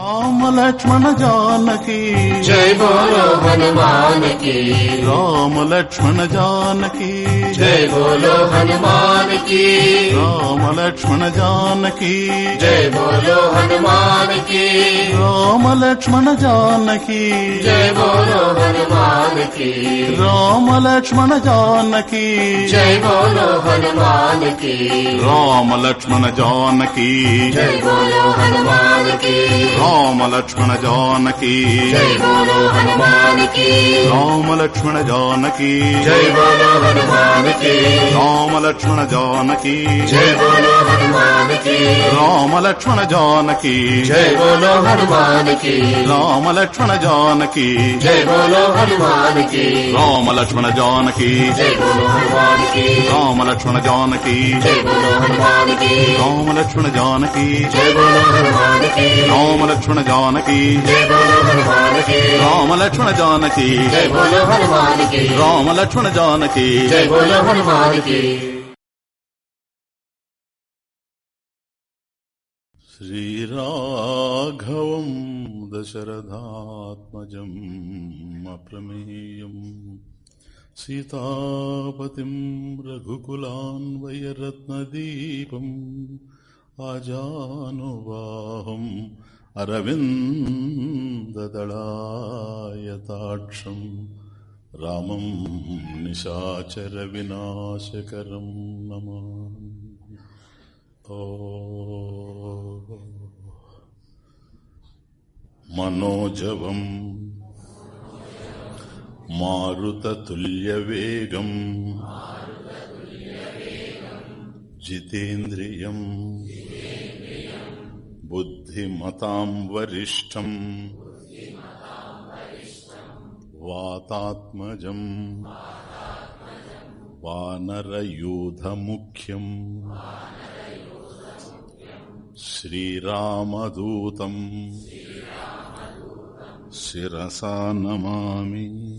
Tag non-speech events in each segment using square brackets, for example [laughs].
राम लक्ष्मण जानकी। जय बोलो हनुमान की। राम लक्ष्मण जानकी। जय बोलो हनुमान की। राम लक्ष्मण जानकी। जय बोलो हनुमान की। राम लक्ष्मण जानकी। जय बोलो हनुमान की। राम लक्ष्मण जानकी। जय बोलो हनुमान की। राम लक्ष्मण जानकी। जय बोलो हनुमान की। రామ లక్ష్మణ జానకి జై బోలో హనుమానికి రామ లక్ష్మణ జానకి జై బోలో హనుమానికి రామ లక్ష్మణ జానకి జై బోలో హనుమానికి రామ లక్ష్మణ జానకి జై బోలో హనుమానికి రామ లక్ష్మణ జానకి జై బోలో హనుమానికి రామ లక్ష్మణ జానకి జై బోలో హనుమానికి రామ లక్ష్మణ జానకి జై బోలో హనుమానికి రామ లక్ష్మణ జానకి జై బోలో హనుమానికి రామ లక్ష్మణ జానకి రామ లక్ష్మణ జానకి రామ లక్ష్మణ జానకి శ్రీరాఘవం దశరథాత్మజం అప్రమేయం సీతాపతిం రఘుకులాన్వయరత్నదీపం अजानुबाहम् अरविन्ददलायताक्षम् रामं निशाचरविनाशकरं नमः ओ मनोजवम् मारुततुल्यवेगम् जितेन्द्रियम् బుద్ధిమతాం వరిష్టం. వాతాత్మజం. వానరయూధముఖ్యం. శ్రీరామదూతం. శిరసా నమామి.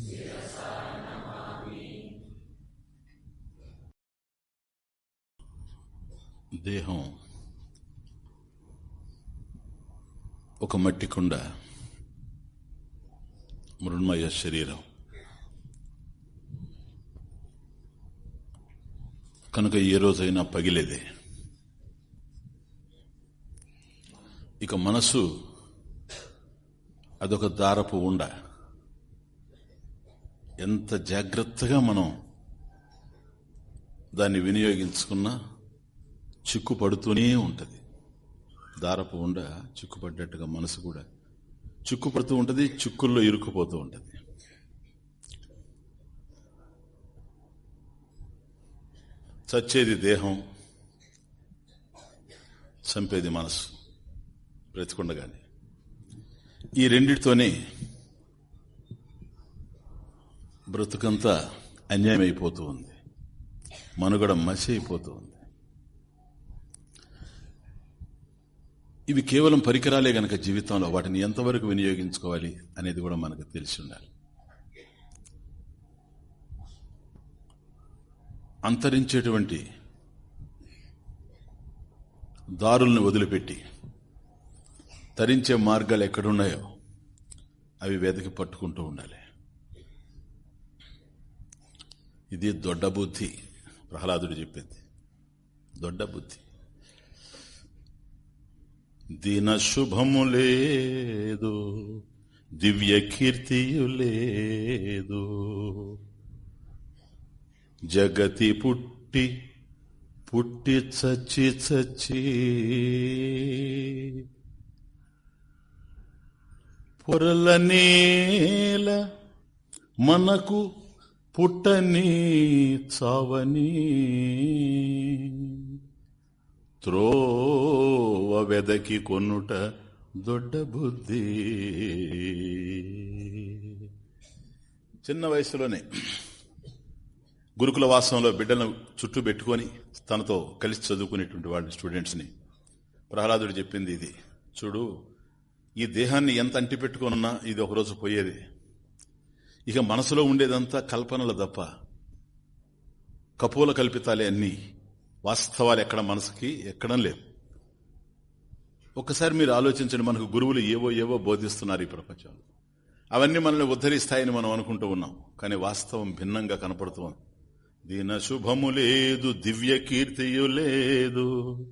దేహం. ఒక మట్టి కుండ మృణ్మయ శరీరం. కనుక ఏ రోజైనా పగిలేదే. ఇక మనసు అదొక దారపు ఉండ. ఎంత జాగ్రత్తగా మనం దాన్ని వినియోగించుకున్నా చిక్కు పడుతూనే ఉంటుంది. దారపు ఉండ చిక్కుపడ్డట్టుగా మనసు కూడా చిక్కుపడుతూ ఉంటుంది చిక్కుల్లో ఇరుక్కుపోతూ ఉంటుంది. చచ్చేది దేహం చంపేది మనసు బ్రతికుండగానే. ఈ రెండిటితోనే బ్రతుకంతా అన్యాయం అయిపోతూ ఉంది. మనుగడ మసి అయిపోతూ ఉంది. ఇవి కేవలం పరికరాలే గనక జీవితంలో వాటిని ఎంతవరకు వినియోగించుకోవాలి అనేది కూడా మనకు తెలిసి ఉండాలి. అంతరించేటువంటి దారుల్ని వదిలిపెట్టి తరించే మార్గాలు ఎక్కడున్నాయో అవి వెతికి పట్టుకుంటూ ఉండాలి. ఇది దొడ్డ బుద్ధి ప్రహ్లాదుడు చెప్పింది. దొడ్డ బుద్ధి. దిన శుభము లేదు దివ్య కీర్తియు లేదు. జగతి పుట్టి పుట్టి చచ్చి చచ్చి పొరల నేల మనకు పుట్టని చావని. త్రోవ వెదకి కొనుట దొడ్డ బుద్ధి. చిన్న వయసులోనే గురుకుల వాసంలో బిడ్డలను చుట్టూ పెట్టుకొని తనతో కలిసి చదువుకునేటువంటి వాళ్ళ స్టూడెంట్స్ని ప్రహ్లాదుడు చెప్పింది ఇది. చూడు ఈ దేహాన్ని ఎంత అంటి పెట్టుకున్నా ఇది ఒకరోజు పోయేది. ఇక మనసులో ఉండేదంతా కల్పనలు తప్ప కపోల కల్పితాలే అన్నీ. వాస్తవాలు ఎక్కడ మనసుకి ఎక్కడం లేదు. ఒక్కసారి మీరు ఆలోచించండి మనకు గురువులు ఏవో ఏవో బోధిస్తున్నారు ఈ ప్రపంచంలో. అవన్నీ మనల్ని ఉద్ధరిస్తాయని మనం అనుకుంటూ ఉన్నాం కానీ వాస్తవం భిన్నంగా కనపడుతుంది దీన శుభము లేదు దివ్య కీర్తియు లేదు.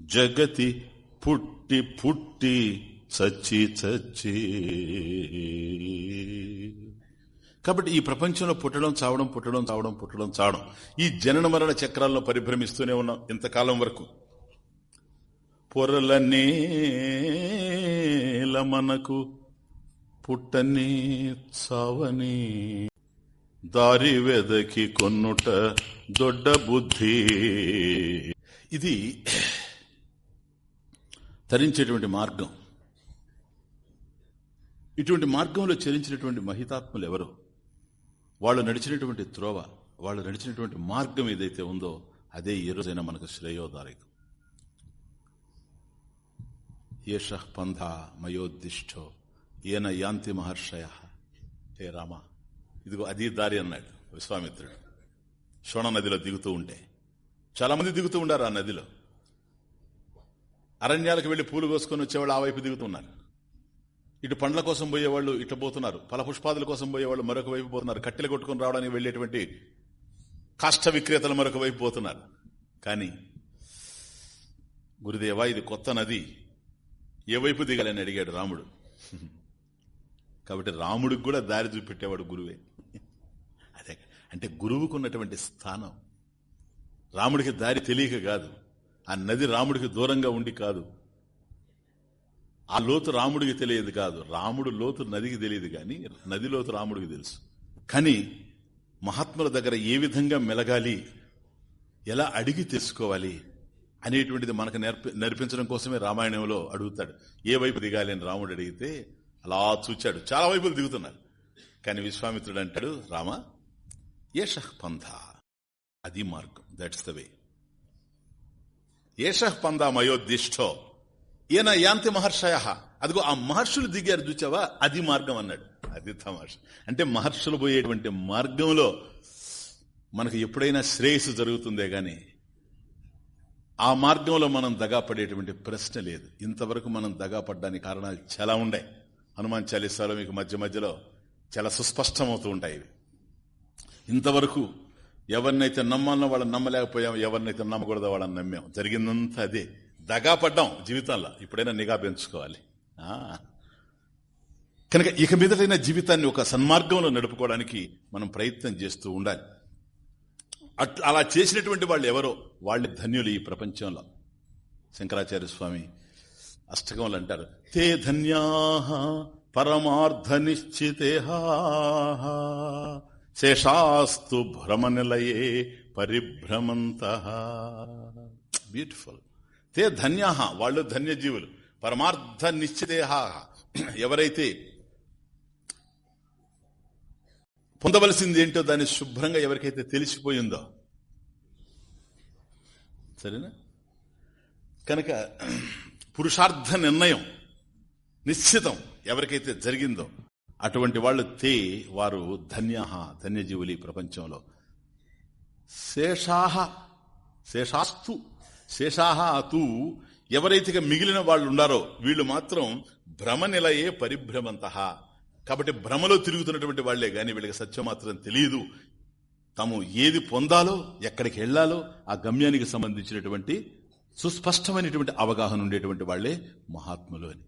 జగతి పుట్టి పుట్టి చచ్చి చచ్చి కాబట్టి ఈ ప్రపంచంలో పుట్టడం చావడం పుట్టడం చావడం పుట్టడం చావడం. ఈ జనన మరణ చక్రాల్లో పరిభ్రమిస్తూనే ఉన్నాం ఇంతకాలం వరకు. పొరలనేల మనకు పుట్టని చావని. దారి వెదకి కొన్నుట దొడ్డ బుద్ధి. ఇది తరించేటువంటి మార్గం. ఇటువంటి మార్గంలో చరించినటువంటి మహితాత్ములు ఎవరు? వాళ్ళు నడిచినటువంటి త్రోవ వాళ్ళు నడిచినటువంటి మార్గం ఏదైతే ఉందో అదే ఈ రోజైనా మనకు శ్రేయోదారికం ఏష పంథ మయోద్దిష్టో ఈయన యాంతి మహర్షయ. హే రామ ఇదిగో అది దారి అన్నాడు విశ్వామిత్రుడు. శోణ నదిలో దిగుతూ ఉంటే చాలా మంది దిగుతూ ఉండారు ఆ నదిలో. అరణ్యాలకు వెళ్ళి పూలు కోసుకొని వచ్చేవాళ్ళు ఆ వైపు దిగుతున్నారు ఇటు పండ్ల కోసం పోయేవాళ్ళు ఇట్లా పోతున్నారు. ఫల పుష్పాదుల కోసం పోయేవాళ్ళు మరొక వైపు పోతున్నారు. కట్టెలు కొట్టుకుని రావడానికి వెళ్ళేటువంటి కాష్ట విక్రేతలు మరొక వైపు పోతున్నారు. కానీ గురుదేవా ఇది కొత్త నది. ఏ వైపు దిగాలని అడిగాడు రాముడు. కాబట్టి రాముడికి కూడా దారి చూపెట్టేవాడు గురువే. అదే అంటే గురువుకున్నటువంటి స్థానం. రాముడికి దారి తెలియక కాదు. ఆ నది రాముడికి దూరంగా ఉండి కాదు. ఆ లోతు రాముడికి తెలియదు కాదు. రాముడు లోతు నదికి తెలియదు కానీ నది లోతు రాముడికి తెలుసు. కానీ మహాత్ముల దగ్గర ఏ విధంగా మెలగాలి ఎలా అడిగి తెలుసుకోవాలి అనేటువంటిది మనకు నేర్పి నేర్పించడం కోసమే రామాయణంలో అడుగుతాడు. ఏ వైపు దిగాలి అని రాముడు అడిగితే అలా చూచాడు. చాలా వైపులు దిగుతున్నారు. కానీ విశ్వామిత్రుడు అంటాడు రామ ఏష పంథ అది మార్గం. దట్స్ ద వే ఏష పంథ మయోద్దిష్టో. ఈయన యాంతి మహర్షయ? అదిగో ఆ మహర్షులు దిగారు చూచావా? అది మార్గం అన్నాడు. అది తమాష. అంటే మహర్షులు పోయేటువంటి మార్గంలో మనకు ఎప్పుడైనా శ్రేయస్సు జరుగుతుందే గాని ఆ మార్గంలో మనం దగాపడేటువంటి ప్రశ్న లేదు. ఇంతవరకు మనం దగా పడ్డానికి కారణాలు చాలా ఉండే. హనుమాన్ చాలీసాలో మీకు మధ్య మధ్యలో చాలా సుస్పష్టమవుతూ ఉంటాయి ఇవి. ఇంతవరకు ఎవరినైతే నమ్మాలనో వాళ్ళని నమ్మలేకపోయాం ఎవరినైతే నమ్మకూడదో వాళ్ళని నమ్మాం. జరిగిందంతా అదే. దగా పడ్డాం జీవితంలో. ఇప్పుడైనా నిఘా పెంచుకోవాలి. ఆ. కనుక ఇక మీదటైన జీవితాన్ని ఒక సన్మార్గంలో నడుపుకోవడానికి మనం ప్రయత్నం చేస్తూ ఉండాలి. అట్ అలా చేసినటువంటి వాళ్ళు ఎవరో వాళ్ళు ధన్యులు ఈ ప్రపంచంలో. శంకరాచార్య స్వామి అష్టకములు అంటారు. తే ధన్యా పరమార్థ నిశ్చితే శేషాస్తు భ్రమ నిలయే పరిభ్రమంత. బ్యూటిఫుల్. తే ధన్యా వాళ్ళు ధన్యజీవులు. పరమార్థ నిశ్చితేహ. ఎవరైతే పొందవలసింది ఏంటో దాన్ని శుభ్రంగా ఎవరికైతే తెలిసిపోయిందో. సరేనా? కనుక పురుషార్థ నిర్ణయం నిశ్చితం ఎవరికైతే జరిగిందో అటువంటి వాళ్ళు తే వారు ధన్య ధన్యజీవులు ఈ ప్రపంచంలో. శేషాహ శేషాస్తు శేషాహ అతూ ఎవరైతే మిగిలిన వాళ్ళు ఉండారో వీళ్ళు మాత్రం భ్రమ నిలయే పరిభ్రమంత. కాబట్టి భ్రమలో తిరుగుతున్నటువంటి వాళ్ళే గాని వీళ్ళకి సత్యం మాత్రం తెలియదు. తాము ఏది పొందాలో ఎక్కడికి వెళ్ళాలో ఆ గమ్యానికి సంబంధించినటువంటి సుస్పష్టమైనటువంటి అవగాహన ఉండేటువంటి వాళ్ళే మహాత్ములు అని.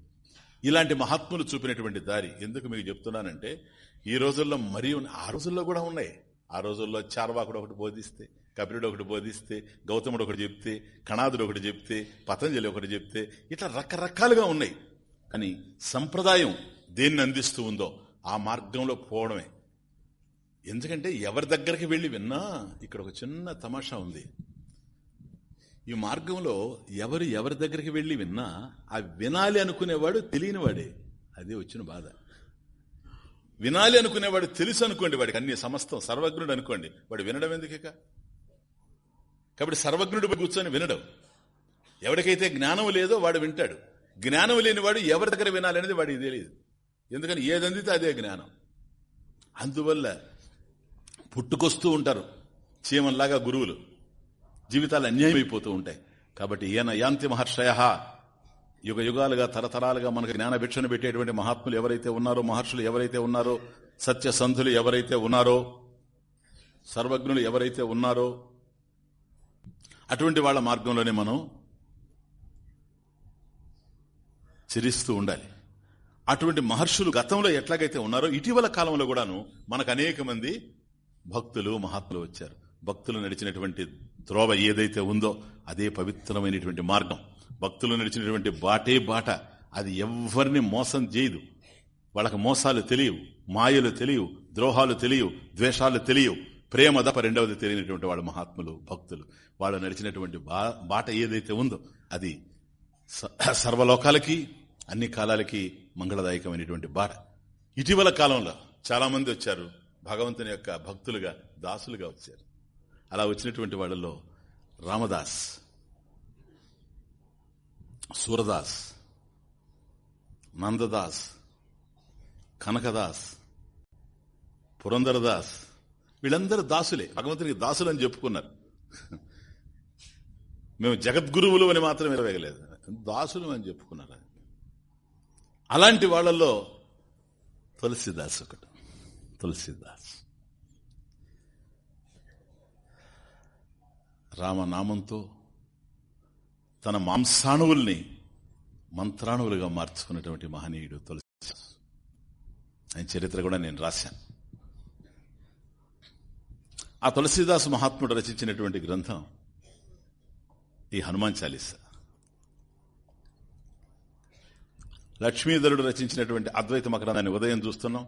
ఇలాంటి మహాత్ములు చూపినటువంటి దారి ఎందుకు మీకు చెప్తున్నానంటే ఈ రోజుల్లో మరియు ఆ రోజుల్లో కూడా ఉన్నాయి. ఆ రోజుల్లో చార్వాకుడు ఒకటి బోధిస్తే కపిలుడు ఒకటి బోధిస్తే గౌతముడు ఒకటి చెప్తే కణాదుడు ఒకటి చెప్తే పతంజలి ఒకటి చెప్తే ఇట్లా రకరకాలుగా ఉన్నాయి. కానీ సంప్రదాయం దేన్ని అందిస్తూ ఉందో ఆ మార్గంలో పోవడమే. ఎందుకంటే ఎవరి దగ్గరికి వెళ్ళి విన్నా ఇక్కడ ఒక చిన్న తమాషా ఉంది. ఈ మార్గంలో ఎవరు ఎవరి దగ్గరికి వెళ్ళి విన్నా ఆ వినాలి అనుకునేవాడు తెలియనివాడే. అదే వచ్చిన బాధ. వినాలి అనుకునేవాడు తెలుసు అనుకోండి వాడికి అన్ని సమస్తం సర్వజ్ఞుడు అనుకోండి. వాడు వినడం ఎందుకిక? కాబట్టి సర్వజ్ఞుడు కూర్చొని వినడం. ఎవరికైతే జ్ఞానం లేదో వాడు వింటాడు. జ్ఞానం లేనివాడు ఎవరి దగ్గర వినాలనేది వాడికి తెలియదు. ఎందుకని ఏది అందితే అదే జ్ఞానం. అందువల్ల పుట్టుకొస్తూ ఉంటారు చీమల్లాగా గురువులు. జీవితాలు అన్యాయం అయిపోతూ ఉంటాయి. కాబట్టి ఈయన యాంతి మహర్షయ. యుగ యుగాలుగా తరతరాలుగా మనకు జ్ఞాన భిక్షను పెట్టేటువంటి మహాత్ములు ఎవరైతే ఉన్నారో మహర్షులు ఎవరైతే ఉన్నారో సత్యసంధులు ఎవరైతే ఉన్నారో సర్వజ్ఞులు ఎవరైతే ఉన్నారో అటువంటి వాళ్ళ మార్గంలోనే మనం చిరిస్తూ ఉండాలి. అటువంటి మహర్షులు గతంలో ఎట్లాగైతే ఉన్నారో ఇటీవల కాలంలో కూడాను మనకు అనేక మంది భక్తులు మహాత్ములు వచ్చారు. భక్తులు నడిచినటువంటి త్రోవ ఏదైతే ఉందో అదే పవిత్రమైనటువంటి మార్గం. భక్తులు నడిచినటువంటి బాటే బాట అది ఎవరిని మోసం చేయదు. వాళ్ళకి మోసాలు తెలియవు మాయలు తెలియవు ద్రోహాలు తెలియవు ద్వేషాలు తెలియవు. ప్రేమ తప్ప రెండవది తెలియనటువంటి వాళ్ళ మహాత్ములు భక్తులు. వాళ్ళు నడిచినటువంటి బా బాట ఏదైతే ఉందో అది స- సర్వలోకాలకి అన్ని కాలాలకి మంగళదాయకమైనటువంటి బాట. ఇటీవల కాలంలో చాలా మంది వచ్చారు భగవంతుని యొక్క భక్తులుగా దాసులుగా వచ్చారు. అలా వచ్చినటువంటి వాళ్ళలో రామదాస్ సూరదాస్ నందదాస్ కనకదాస్ పురందరదాస్ వీళ్ళందరూ దాసులే. భగవంతునికి దాసులు అని చెప్పుకున్నారు. మేము జగద్గురువులు అని మాత్రం ఇరవేగలేదు దాసులు అని చెప్పుకున్నారు. అలాంటి వాళ్ళల్లో తులసిదాస్ ఒకటి తులసిదాస్ రామనామంతో తన మాంసాణువుల్ని మంత్రాణువులుగా మార్చుకున్నటువంటి మహనీయుడు తులసిదాస్ ఆయన చరిత్ర కూడా నేను రాశాను. ఆ తులసీదాస్ మహాత్ముడు రచించినటువంటి గ్రంథం ఈ హనుమాన్ చాలీస. లక్ష్మీధరుడు రచించినటువంటి అద్వైత మకరాన్ని ఉదయం చూస్తున్నాం.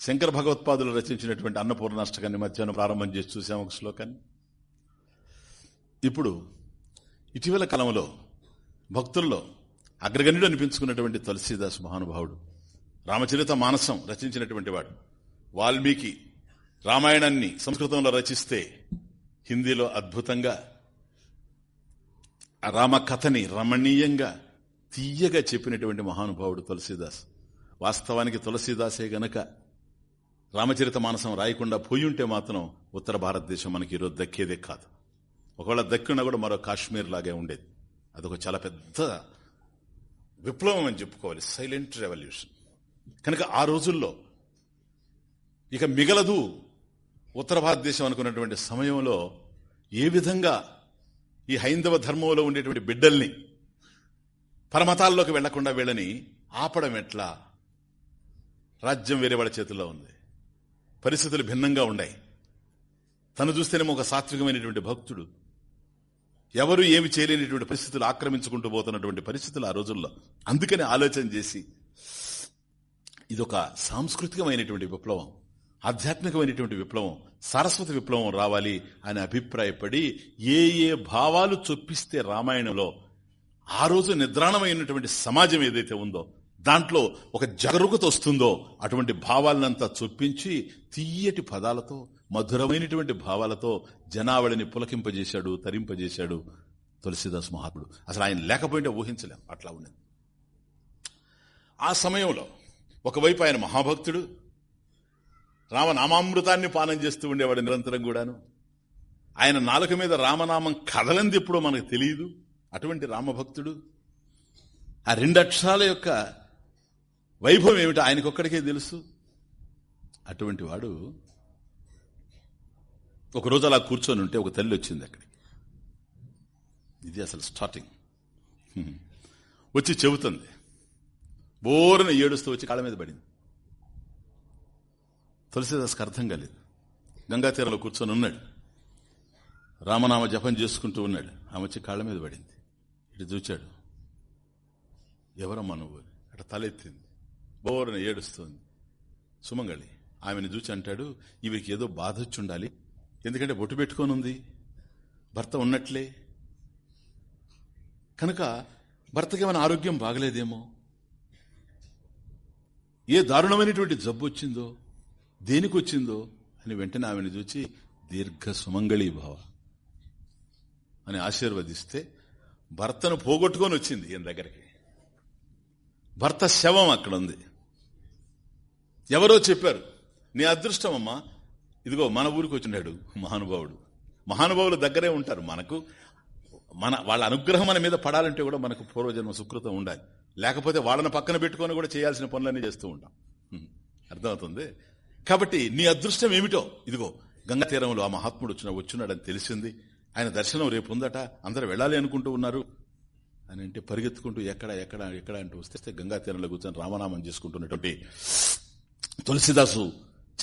శంకర భగవత్పాదులు రచించినటువంటి అన్నపూర్ణాష్టకాన్ని మధ్యాహ్నం ప్రారంభం చేసి చూసాం ఒక శ్లోకాన్ని. ఇప్పుడు ఇటీవల కాలంలో భక్తుల్లో అగ్రగణ్యుడు అనిపించుకున్నటువంటి తులసీదాస్ మహానుభావుడు రామచరిత మానసం రచించినటువంటి వాడు వాల్మీకి రామాయణాన్ని సంస్కృతంలో రచిస్తే హిందీలో అద్భుతంగా ఆ రామ కథని రమణీయంగా తీయగా చెప్పినటువంటి మహానుభావుడు తులసీదాస్. వాస్తవానికి తులసీదాసే గనక రామచరిత మానసం రాయకుండా పోయుంటే మాత్రం ఉత్తర భారతదేశం మనకి ఈరోజు దక్కేదే కాదు. ఒకవేళ దక్కినా కూడా మరో కాశ్మీర్ లాగే ఉండేది. అదొక చాలా పెద్ద విప్లవం అని చెప్పుకోవాలి. Silent revolution. కనుక ఆ రోజుల్లో ఇక మిగలదు ఉత్తర భారతదేశం అనుకున్నటువంటి సమయంలో ఏ విధంగా ఈ హైందవ ధర్మంలో ఉండేటువంటి బిడ్డల్ని పరమతాల్లోకి వెళ్ళకుండా వీళ్ళని ఆపడం ఎట్లా? రాజ్యం వేరే వాళ్ళ చేతుల్లో ఉంది. పరిస్థితులు భిన్నంగా ఉన్నాయి. తను చూస్తేనేమో ఒక సాత్వికమైనటువంటి భక్తుడు. ఎవరు ఏమి చేయలేనటువంటి పరిస్థితులు ఆక్రమించుకుంటూ పోతున్నటువంటి పరిస్థితులు ఆ రోజుల్లో. అందుకని ఆలోచన చేసి ఇదొక సాంస్కృతికమైనటువంటి విప్లవం. ఆధ్యాత్మికమైనటువంటి విప్లవం సరస్వతి విప్లవం రావాలి అని అభిప్రాయపడి ఏ ఏ భావాలు చొప్పిస్తే రామాయణంలో ఆ రోజు నిద్రాణమైనటువంటి సమాజం ఏదైతే ఉందో దాంట్లో ఒక జగరుకత వస్తుందో అటువంటి భావాలనంతా చొప్పించి తీయటి పదాలతో మధురమైనటువంటి భావాలతో జనావళిని పులకింపజేశాడు తరింపజేశాడు తులసిదాస్ మహాత్ముడు. అసలు ఆయన లేకపోయింటే ఊహించలేం అట్లా ఉండేది ఆ సమయంలో ఒకవైపు ఆయన మహాభక్తుడు రామనామామృతాన్ని పానం చేస్తూ ఉండేవాడు నిరంతరం కూడాను. ఆయన నాలుక మీద రామనామం కదలంది ఎప్పుడో మనకు తెలియదు. అటువంటి రామభక్తుడు. ఆ రెండు అక్షరాల యొక్క వైభవం ఏమిటో ఆయనకొక్కడికే తెలుసు. అటువంటి వాడు ఒకరోజు అలా కూర్చొని ఉంటే ఒక తల్లి వచ్చింది అక్కడికి. ఇది అసలు స్టార్టింగ్. వచ్చి చెబుతుంది. బోరన ఏడుస్తూ వచ్చి కాళ్ళ మీద పడింది. తులసిదాస్కి అర్థం కాలేదు గంగా తీరంలో కూర్చొని ఉన్నాడు. రామనామ జపం చేసుకుంటూ ఉన్నాడు. ఆమె వచ్చి కాళ్ళ మీద పడింది. ఇటు చూచాడు. ఎవరమ్మా నువ్వు? అట తలెత్తింది బోరన ఏడుస్తుంది. సుమంగళి ఆమెను చూచి అంటాడు ఈవికి ఏదో బాధ వచ్చి ఉండాలి. ఎందుకంటే బొట్టు పెట్టుకొని ఉంది. భర్త ఉన్నట్లే. కనుక భర్తకి ఏమైనా ఆరోగ్యం బాగలేదేమో? ఏ దారుణమైనటువంటి జబ్బు వచ్చిందో? దేనికి వచ్చిందో అని వెంటనే ఆమెను చూచి దీర్ఘ సుమంగళీ భావ అని ఆశీర్వదిస్తే భర్తను పోగొట్టుకొని వచ్చింది ఈయన దగ్గరికి. భర్త శవం అక్కడ ఉంది ఎవరో చెప్పారు నీ అదృష్టం అమ్మా. ఇదిగో మన ఊరికి వచ్చినాడు మహానుభావుడు. మహానుభావులు దగ్గరే ఉంటారు మనకు. మన వాళ్ళ అనుగ్రహం మన మీద పడాలంటే కూడా మనకు పూర్వజన్మ సుకృతం ఉండాలి. లేకపోతే వాళ్ళని పక్కన పెట్టుకొని కూడా చేయాల్సిన పనులన్నీ చేస్తూ ఉంటాం. అర్థమవుతుంది? కాబట్టి నీ అదృష్టం ఏమిటో? ఇదిగో గంగా తీరంలో ఆ మహాత్ముడు వచ్చిన వచ్చున్నాడని తెలిసింది. ఆయన దర్శనం రేపు ఉందట. అందరు వెళ్ళాలి అనుకుంటూ ఉన్నారు. అని అంటే పరిగెత్తుకుంటూ ఎక్కడ ఎక్కడ ఎక్కడ అంటూ వస్తే గంగా తీరంలో కూర్చొని రామనామం చేసుకుంటున్నటువంటి తులసిదాసు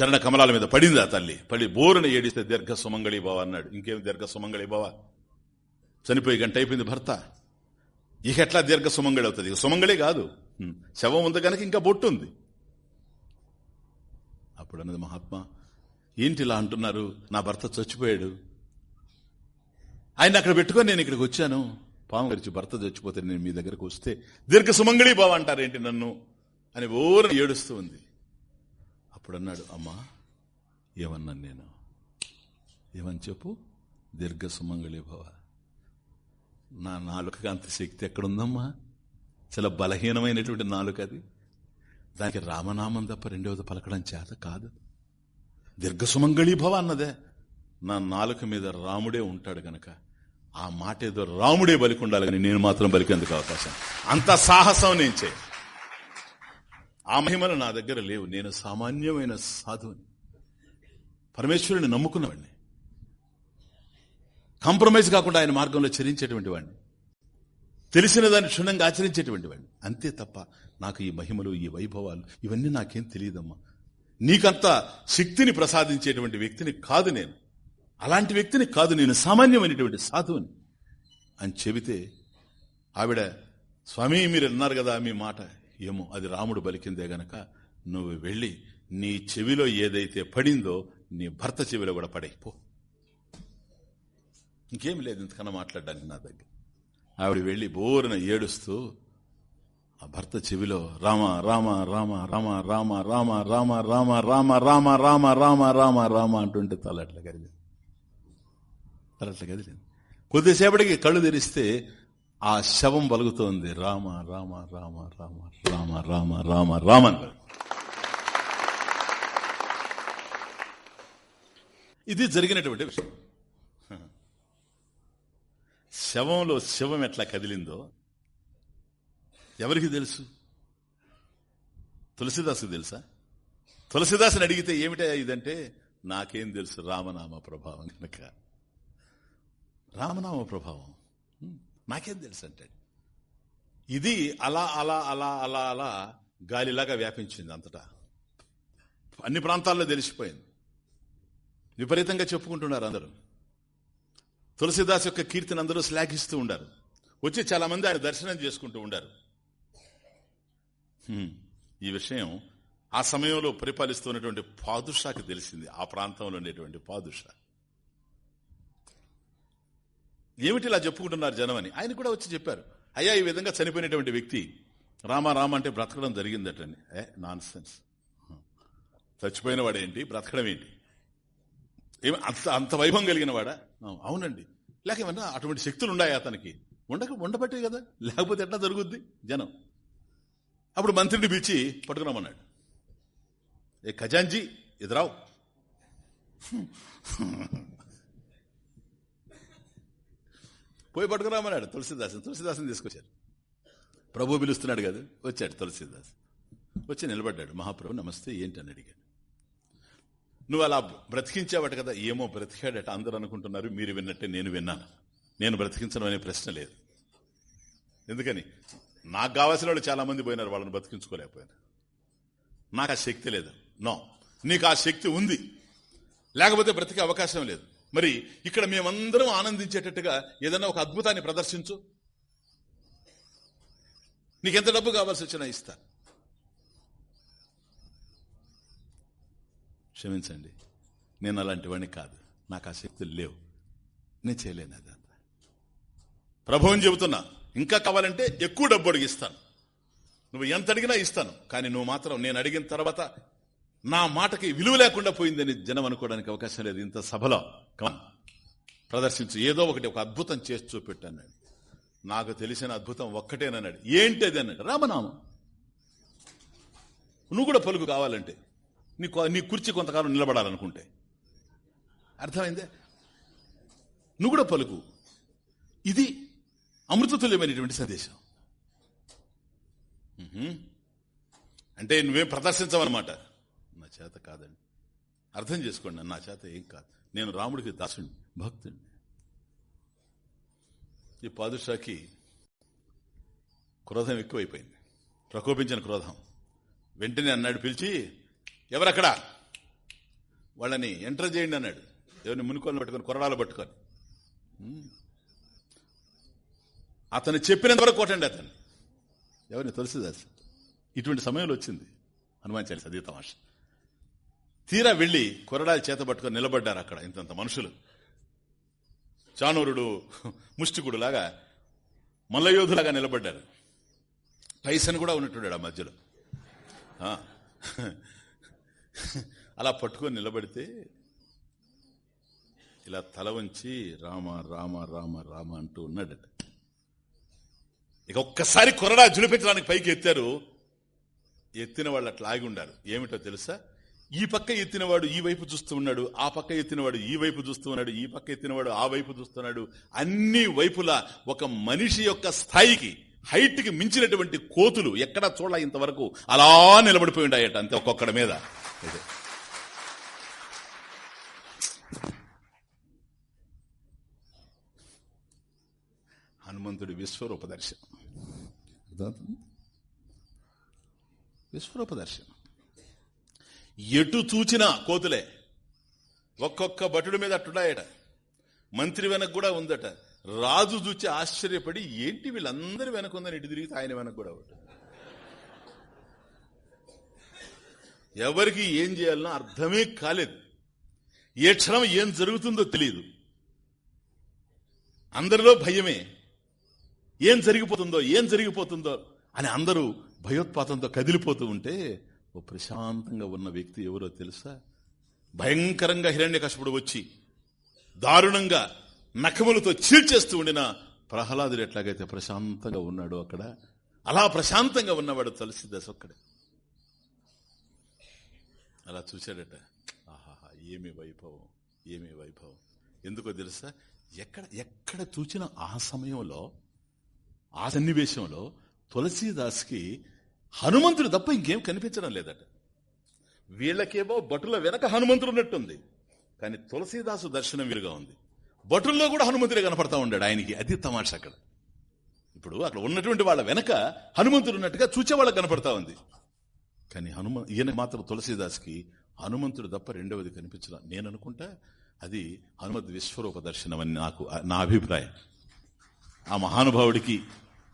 చరణ కమలాల మీద పడింది ఆ తల్లి. పడి బోరున ఏడిస్తే దీర్ఘ సుమంగళి బావ అన్నాడు. ఇంకేం దీర్ఘ సుమంగళి బావ? చనిపోయి గంట అయిపోయింది భర్త. ఇక ఎట్లా దీర్ఘ సుమంగళి అవుతుంది? ఇక సుమంగళి కాదు. శవం ఉంది కనుక ఇంకా బొట్టు ఉంది. అప్పుడు అన్నది మహాత్మా. ఏంటి ఇలా అంటున్నారు? నా భర్త చచ్చిపోయాడు. ఆయన అక్కడ పెట్టుకొని నేను ఇక్కడికి వచ్చాను. పాము గరిచి భర్త చచ్చిపోతే నేను మీ దగ్గరకు వస్తే దీర్ఘ సుమంగళి బావ అంటారేంటి నన్ను? అని ఓరని ఏడుస్తూ ఉంది. అప్పుడు అన్నాడు అమ్మా ఏమన్నాను నేను? ఏమని చెప్పు? దీర్ఘ సుమంగళి భావ నా నాలుకకి అంత శక్తి ఎక్కడుందమ్మా? చాలా బలహీనమైనటువంటి నాలుక అది. దానికి రామనామం తప్ప రెండవది పలకడం చేత కాదు. దీర్ఘ అన్నదే. నా నాలుక మీద రాముడే ఉంటాడు గనక ఆ మాట ఏదో రాముడే బలికుండాలి కానీ నేను మాత్రం బలికేందుకు అవకాశం? అంత సాహసం నేను చేయ. ఆ మహిమలు నా దగ్గర లేవు. నేను సామాన్యమైన సాధువుని. పరమేశ్వరుని నమ్ముకున్నవాడిని కాంప్రమైజ్ కాకుండా ఆయన మార్గంలో చరించేటువంటి వాడిని తెలిసిన దాన్ని క్షుణ్ణంగా ఆచరించేటువంటి వాడిని అంతే తప్ప నాకు ఈ మహిమలు ఈ వైభవాలు ఇవన్నీ నాకేం తెలియదమ్మా. నీకంత శక్తిని ప్రసాదించేటువంటి వ్యక్తిని కాదు నేను. అలాంటి వ్యక్తిని కాదు నేను సామాన్యమైనటువంటి సాధువుని. అని చెబితే ఆవిడ స్వామి మీరు అన్నారు కదా మీ మాట. ఏమో అది రాముడు బలికిందే గనక నువ్వు వెళ్ళి నీ చెవిలో ఏదైతే పడిందో నీ భర్త చెవిలో కూడా పడైపో ఇంకేమి ఇంకేం లేదు ఇంతకన్నా మాట్లాడడానికి నా దగ్గర. ఆవిడ వెళ్ళి బోరున ఏడుస్తూ ఆ భర్త చెవిలో రామ రామ రామ రామ రామ రామ రామ రామ రామ రామ రామ రామ రామ రామ అంటుంటే తల అట్లా కదిలింది తల అట్లా కదిలింది కొద్దిసేపటికి కళ్ళు తెరిస్తే ఆ శవం బలుగుతోంది రామ రామ రామ రామ రామ రామ రామ రామ అని ఇది జరిగినటువంటి విషయం శవంలో శవం ఎట్లా కదిలిందో ఎవరికి తెలుసు? తులసిదాసు తెలుసా? తులసిదాసుని అడిగితే ఏమిటా ఇదంటే నాకేం తెలుసు రామనామ ప్రభావం కనుక రామనామ ప్రభావం? నాకేం తెలుసు అంటాడు ఇది అలా అలా అలా అలా అలా గాలిలాగా వ్యాపించింది అంతటా. అన్ని ప్రాంతాల్లో తెలిసిపోయింది. విపరీతంగా చెప్పుకుంటున్నారు అందరూ. తులసిదాస్ యొక్క కీర్తిని అందరూ శ్లాఘిస్తూ ఉండారు. వచ్చి చాలామంది ఆయన దర్శనం చేసుకుంటూ ఉండారు. ఈ విషయం ఆ సమయంలో పరిపాలిస్తున్నటువంటి పాదుషాకి తెలిసింది. ఆ ప్రాంతంలో ఉండేటువంటి పాదుషా. ఏమిటి ఇలా చెప్పుకుంటున్నారు జనం అని ఆయన కూడా వచ్చి చెప్పారు. అయ్యా ఈ విధంగా చనిపోయినటువంటి వ్యక్తి రామ రామ అంటే బ్రతకడం జరిగిందటండి ఏ నాన్ సెన్స్ చచ్చిపోయిన వాడేంటి బ్రతకడం ఏంటి ఏమి అంత అంత వైభవం కలిగిన వాడా అవునండి. లేక ఏమన్నా అటువంటి శక్తులు ఉన్నాయి అతనికి? ఉండక ఉండబట్టే కదా. లేకపోతే ఎట్లా జరుగుద్ది? జనం. అప్పుడు మంత్రిని పిలిచి పట్టుకురామన్నాడు. ఏ ఖజాంజీ ఎదురావు పోయి పట్టుకురామన్నాడు. తులసిదాసుని తులసిదాసుని తీసుకొచ్చారు. ప్రభు పిలుస్తున్నాడు కదా వచ్చాడు తులసిదాస్. వచ్చి నిలబడ్డాడు. మహాప్రభు నమస్తే ఏంటి అని అడిగాడు. నువ్వు అలా బ్రతికించావట కదా ఏమో బ్రతికాడట అందరూ అనుకుంటున్నారు మీరు విన్నట్టే నేను విన్నాను. నేను బ్రతికించడం అనే ప్రశ్న లేదు. ఎందుకని? నాకు కావాల్సిన వాళ్ళు చాలా మంది పోయినారు వాళ్ళని బ్రతికించుకోలేకపోయారు నాకు ఆ శక్తి లేదు. నో. నీకు ఆ శక్తి ఉంది. లేకపోతే బ్రతికే అవకాశం లేదు. మరి ఇక్కడ మేమందరం ఆనందించేటట్టుగా ఏదైనా ఒక అద్భుతాన్ని ప్రదర్శించు. నీకెంత డబ్బు కావాల్సి వచ్చినా ఇస్తా. క్షమించండి. నేను అలాంటి వాడిని కాదు. నాకు ఆ శక్తులు లేవు. నేను చేయలేను అదంతా. ప్రభువుని చెబుతున్నా. ఇంకా కావాలంటే ఎక్కువ డబ్బు అడిగిస్తాను నువ్వు ఎంత అడిగినా ఇస్తాను. కానీ నువ్వు మాత్రం నేను అడిగిన తర్వాత నా మాటకి విలువ లేకుండా పోయిందని జనం అనుకోవడానికి అవకాశం లేదు. ఇంత సభలో. కమాన్ ప్రదర్శించు. ఏదో ఒకటి ఒక అద్భుతం చేసి చూపెట్టాను నాకు తెలిసిన అద్భుతం ఒక్కటేనన్నాడు. ఏంటి అది అన్నాడు. రామనామం. నువ్వు కూడా పలుకు కావాలంటే. నీ నీ కుర్చీ కొంతకాలం నిలబడాలనుకుంటే. అర్థమైందే? నువ్వు కూడా పలుకు. ఇది అమృతతుల్యమైనటువంటి సందేశం. అంటే నువ్వేం ప్రదర్శించవన్నమాట. నా చేత కాదండి. అర్థం చేసుకోండి నా చేత ఏం కాదు. నేను రాముడికి దాసుని భక్తుడిని. ఈ పాదుషాకి క్రోధం ఎక్కువైపోయింది. ప్రకోపించిన క్రోధం. వెంటనే అన్నాడు పిలిచి ఎవరక్కడ? వాళ్ళని ఎంటర్ చేయండి అన్నాడు. ఎవరిని మునుకోలు పట్టుకొని కొరడాలు పట్టుకొని. అతను చెప్పినంత వరకు కొట్టండి అతను ఎవరిని తులసిదాస్ ఇటువంటి సమయంలో వచ్చింది హనుమాన్ చాలీస అదే తమాష. తీరా వెళ్ళి కొరడాలు చేత పట్టుకొని నిలబడ్డారు అక్కడ ఇంతంత మనుషులు. చానూరుడు ముష్టికుడు లాగా మల్లయోధులాగా నిలబడ్డారు. టైసన్ కూడా ఉన్నట్టున్నాడు ఆ మధ్యలో. అలా పట్టుకొని నిలబడితే ఇలా తల వంచి రామ రామ రామ రామ అంటూ ఉన్నాడట. ఇక ఒక్కసారి కొరడా జులిపించడానికి పైకి ఎత్తారు. ఎత్తిన వాళ్ళు అట్లా ఆగి ఉండారు. ఏమిటో తెలుసా? ఈ పక్క ఎత్తినవాడు ఈ వైపు చూస్తూ ఉన్నాడు ఆ పక్క ఎత్తినవాడు ఈ వైపు చూస్తూ ఉన్నాడు ఈ పక్క ఎత్తినవాడు ఆ వైపు చూస్తున్నాడు అన్ని వైపులా ఒక మనిషి యొక్క స్థాయికి హైట్కి మించినటువంటి కోతులు ఎక్కడా చూడ ఇంతవరకు. అలా నిలబడిపోయి ఉండాయట అంతే ఒక్కొక్కడి మీద. హనుమంతుడి విశ్వరూపదర్శనం విశ్వరూప దర్శనం ఎటు చూచినా కోతులే ఒక్కొక్క భటుడి మీద అట్టుడాయట. మంత్రి వెనక కూడా ఉందట. రాజు చూచి ఆశ్చర్యపడి ఏంటి వీళ్ళందరి వెనక ఉందని ఇటు తిరిగితే ఆయన వెనక కూడా ఒకటి. ఎవరికి ఏం చేయాలనో అర్థమే కాలేదు. ఏ క్షణం ఏం జరుగుతుందో తెలియదు అందరిలో భయమే. ఏం జరిగిపోతుందో ఏం జరిగిపోతుందో అని అందరూ భయోత్పాతంతో కదిలిపోతూ ఉంటే ఓ ప్రశాంతంగా ఉన్న వ్యక్తి ఎవరో తెలుసా? భయంకరంగా హిరణ్యకశపుడు వచ్చి దారుణంగా నఖములతో చీల్చేస్తూ ఉండిన ప్రహ్లాదుడు ఎట్లాగైతే ప్రశాంతంగా ఉన్నాడో అక్కడ అలా ప్రశాంతంగా ఉన్నవాడు తులసిదాస్ ఒక్కడే అలా చూశాడట. ఆహాహా ఏమి వైభవం ఏమి వైభవం. ఎందుకో తెలుసా? ఎక్కడ ఎక్కడ చూసిన ఆ సమయంలో ఆ సన్నివేశంలో తులసీదాస్కి హనుమంతుడు తప్ప ఇంకేం కనిపించడం లేదట. వీళ్ళకేమో భటుల వెనక హనుమంతుడు ఉన్నట్టుంది. కానీ తులసీదాసు దర్శనం వీరుగా ఉంది. భటుల్లో కూడా హనుమంతుడే కనపడతా ఉండాడు ఆయనకి. అది తమాష అక్కడ. ఇప్పుడు అక్కడ ఉన్నటువంటి వాళ్ళ వెనక హనుమంతుడు ఉన్నట్టుగా చూచే వాళ్ళకి కనపడతా ఉంది. కానీ హనుమ ఈయన మాత్రం తులసీదాస్కి హనుమంతుడు తప్ప రెండవది కనిపించడం నేను అనుకుంటా అది హనుమద్ విశ్వరూప దర్శనం అని నాకు నా అభిప్రాయం. ఆ మహానుభావుడికి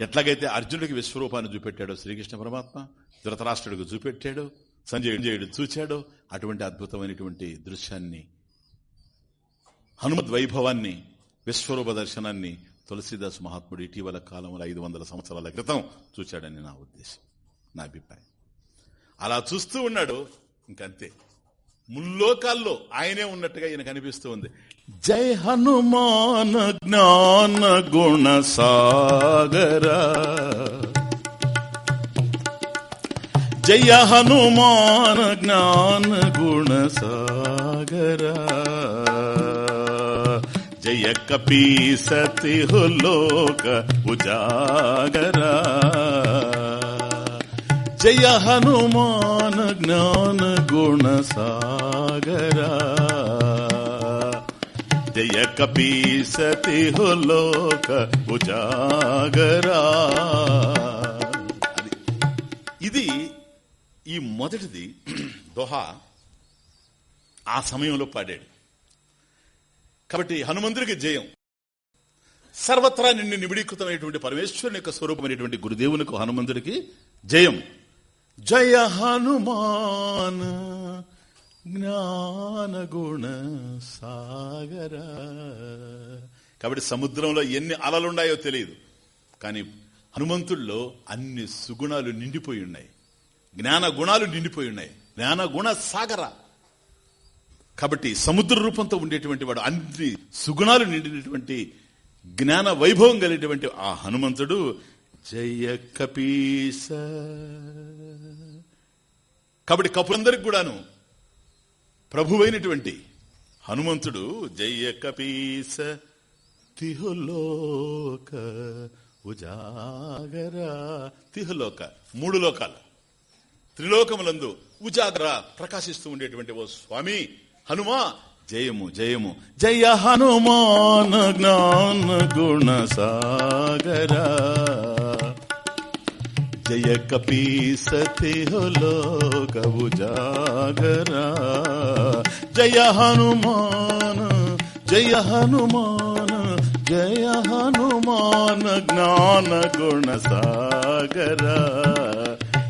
ఎట్లాగైతే అర్జునుడికి విశ్వరూపాన్ని చూపెట్టాడో శ్రీకృష్ణ పరమాత్మ ధృతరాష్ట్రుడికి చూపెట్టాడు సంజయుడు చూచాడు అటువంటి అద్భుతమైనటువంటి దృశ్యాన్ని హనుమద్ వైభవాన్ని విశ్వరూప దర్శనాన్ని తులసీదాస్ మహాత్ముడు ఇటీవల కాలంలో ఐదు వందల సంవత్సరాల క్రితం చూచాడని నా ఉద్దేశం నా అభిప్రాయం. అలా చూస్తూ ఉన్నాడు ఇంకంతే. ముల్లోకాల్లో ఆయనే ఉన్నట్టుగా ఈయన కనిపిస్తూ ఉంది. జై హనుమాన్ జ్ఞాన గుణ సాగర జయ హనుమాన్ జ్ఞాన గుణ సాగర జయ కపీ సతి లోక ఉజాగరా జయ హనుమాన్ జ్ఞాన గుణ సాగరా జయ కపీ లోక ఉజాగరా ఇది ఈ మొదటిది దోహా ఆ సమయంలో పాడాడు. కాబట్టి హనుమంతుడికి జయం. సర్వత్రా నిన్ను నిబిడీకృతమైనటువంటి పరమేశ్వరుని యొక్క స్వరూపమైనటువంటి గురుదేవునికి హనుమంతుడికి జయం. జయ హనుమాన్. జ్ఞానగుణ సాగర. కాబట్టి సముద్రంలో ఎన్ని అలలున్నాయో తెలియదు. కానీ హనుమంతుల్లో అన్ని సుగుణాలు నిండిపోయి ఉన్నాయి. జ్ఞాన గుణాలు నిండిపోయి ఉన్నాయి. జ్ఞాన గుణ సాగర. కాబట్టి సముద్ర రూపంతో ఉండేటువంటి వాడు అన్ని సుగుణాలు నిండినటువంటి జ్ఞాన వైభవం కలిగినటువంటి ఆ హనుమంతుడు జయ కపీస. కాబట్టి కపులందరికి కూడాను ప్రభువైనటువంటి హనుమంతుడు జయ కపీస తిహులోక ఉజాగర తిహులోక మూడు లోకాలు. త్రిలోకములందు ఉజాగర ప్రకాశిస్తూ ఉండేటువంటి ఓ స్వామి హనుమా జయము జయము. జయ హనుమాన జ్ఞాన గుణ సాగర. జయ కపీసతి లోక ఉజాగర జయ హనుమాన జయ హనుమాన జయ హనుమాన్ జ్ఞాన గుణ సాగర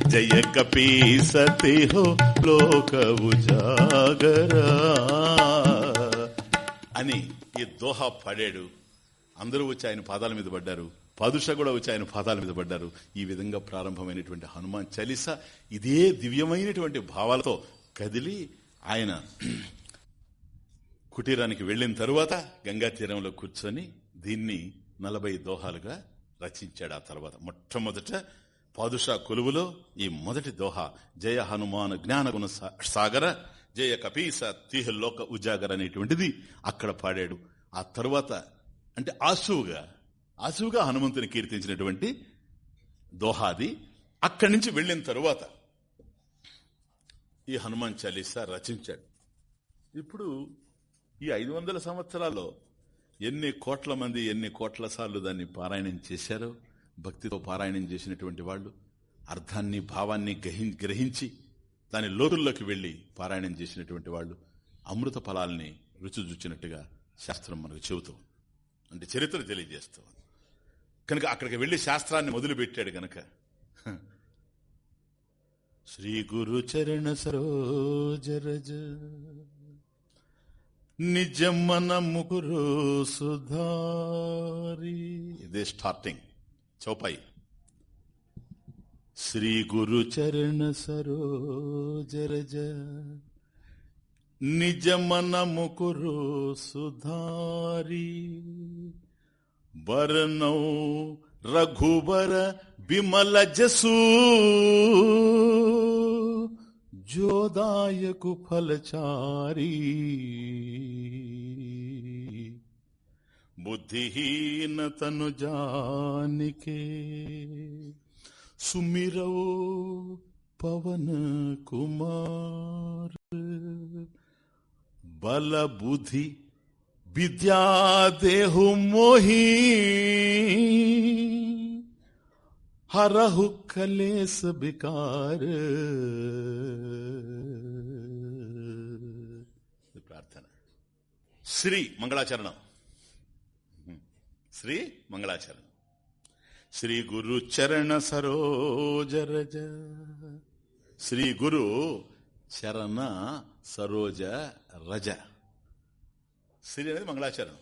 జయ కపీసతి లోక ఉజాగర అని ఈ దోహ పాడాడు. అందరూ వచ్చి ఆయన పాదాల మీద పడ్డారు. పాదుష కూడా వచ్చి ఆయన పాదాల మీద పడ్డారు. ఈ విధంగా ప్రారంభమైనటువంటి హనుమాన్ చలిస ఇదే దివ్యమైనటువంటి భావాలతో కదిలి ఆయన కుటీరానికి వెళ్ళిన తరువాత గంగా తీరంలో కూర్చొని దీన్ని నలభై దోహాలుగా రచించాడు ఆ తర్వాత. మొట్టమొదట పాదుషా కొలువులో ఈ మొదటి దోహ జయ హనుమాన్ జ్ఞాన గుణ సా- సాగర జయ కపీస తీహ లోక ఉజాగర అనేటువంటిది అక్కడ పాడాడు. ఆ తర్వాత అంటే ఆసువుగా అసువుగా హనుమంతుని కీర్తించినటువంటి దోహాది అక్కడి నుంచి వెళ్ళిన తరువాత ఈ హనుమాన్ చాలీసా రచించాడు. ఇప్పుడు ఈ ఐదు వందల సంవత్సరాల్లో ఎన్ని కోట్ల మంది ఎన్ని కోట్ల సార్లు దాన్ని పారాయణం చేశారో భక్తితో పారాయణం చేసినటువంటి వాళ్ళు అర్థాన్ని భావాన్ని గ్రహి- గ్రహించి దాని లోతుల్లోకి వెళ్ళి పారాయణం చేసినటువంటి వాళ్ళు అమృత ఫలాల్ని రుచి చూచినట్టుగా శాస్త్రం మనకు చెబుతూ అంటే చరిత్ర తెలియజేస్తూ కనుక అక్కడికి వెళ్ళి శాస్త్రాన్ని మొదలుపెట్టాడు గనక. శ్రీ గురు చరణ సరోజరజ నిజమన ముగురు సుధారి. ఇదే స్టార్టింగ్ చౌపాయి. శ్రీ గురు చరణ సరోజరజ నిజమన ముకురు సుధారి. బరనౌ రఘుబర బిమల జసు జోదాయకు ఫలచారీ బుద్ధిహీన తను జానికే సుమిరో పవన కుమార్ బల బుద్ధి విద్యా దేహు మోహి హరహు కలేస బికార్ ఇది ప్రార్థన శ్రీ మంగళాచరణం శ్రీ మంగళాచరణం శ్రీ గురు చరణ సరోజరజ శ్రీ గురు చరణ సరోజ రజ శ్రీ అనేది మంగళాచరణం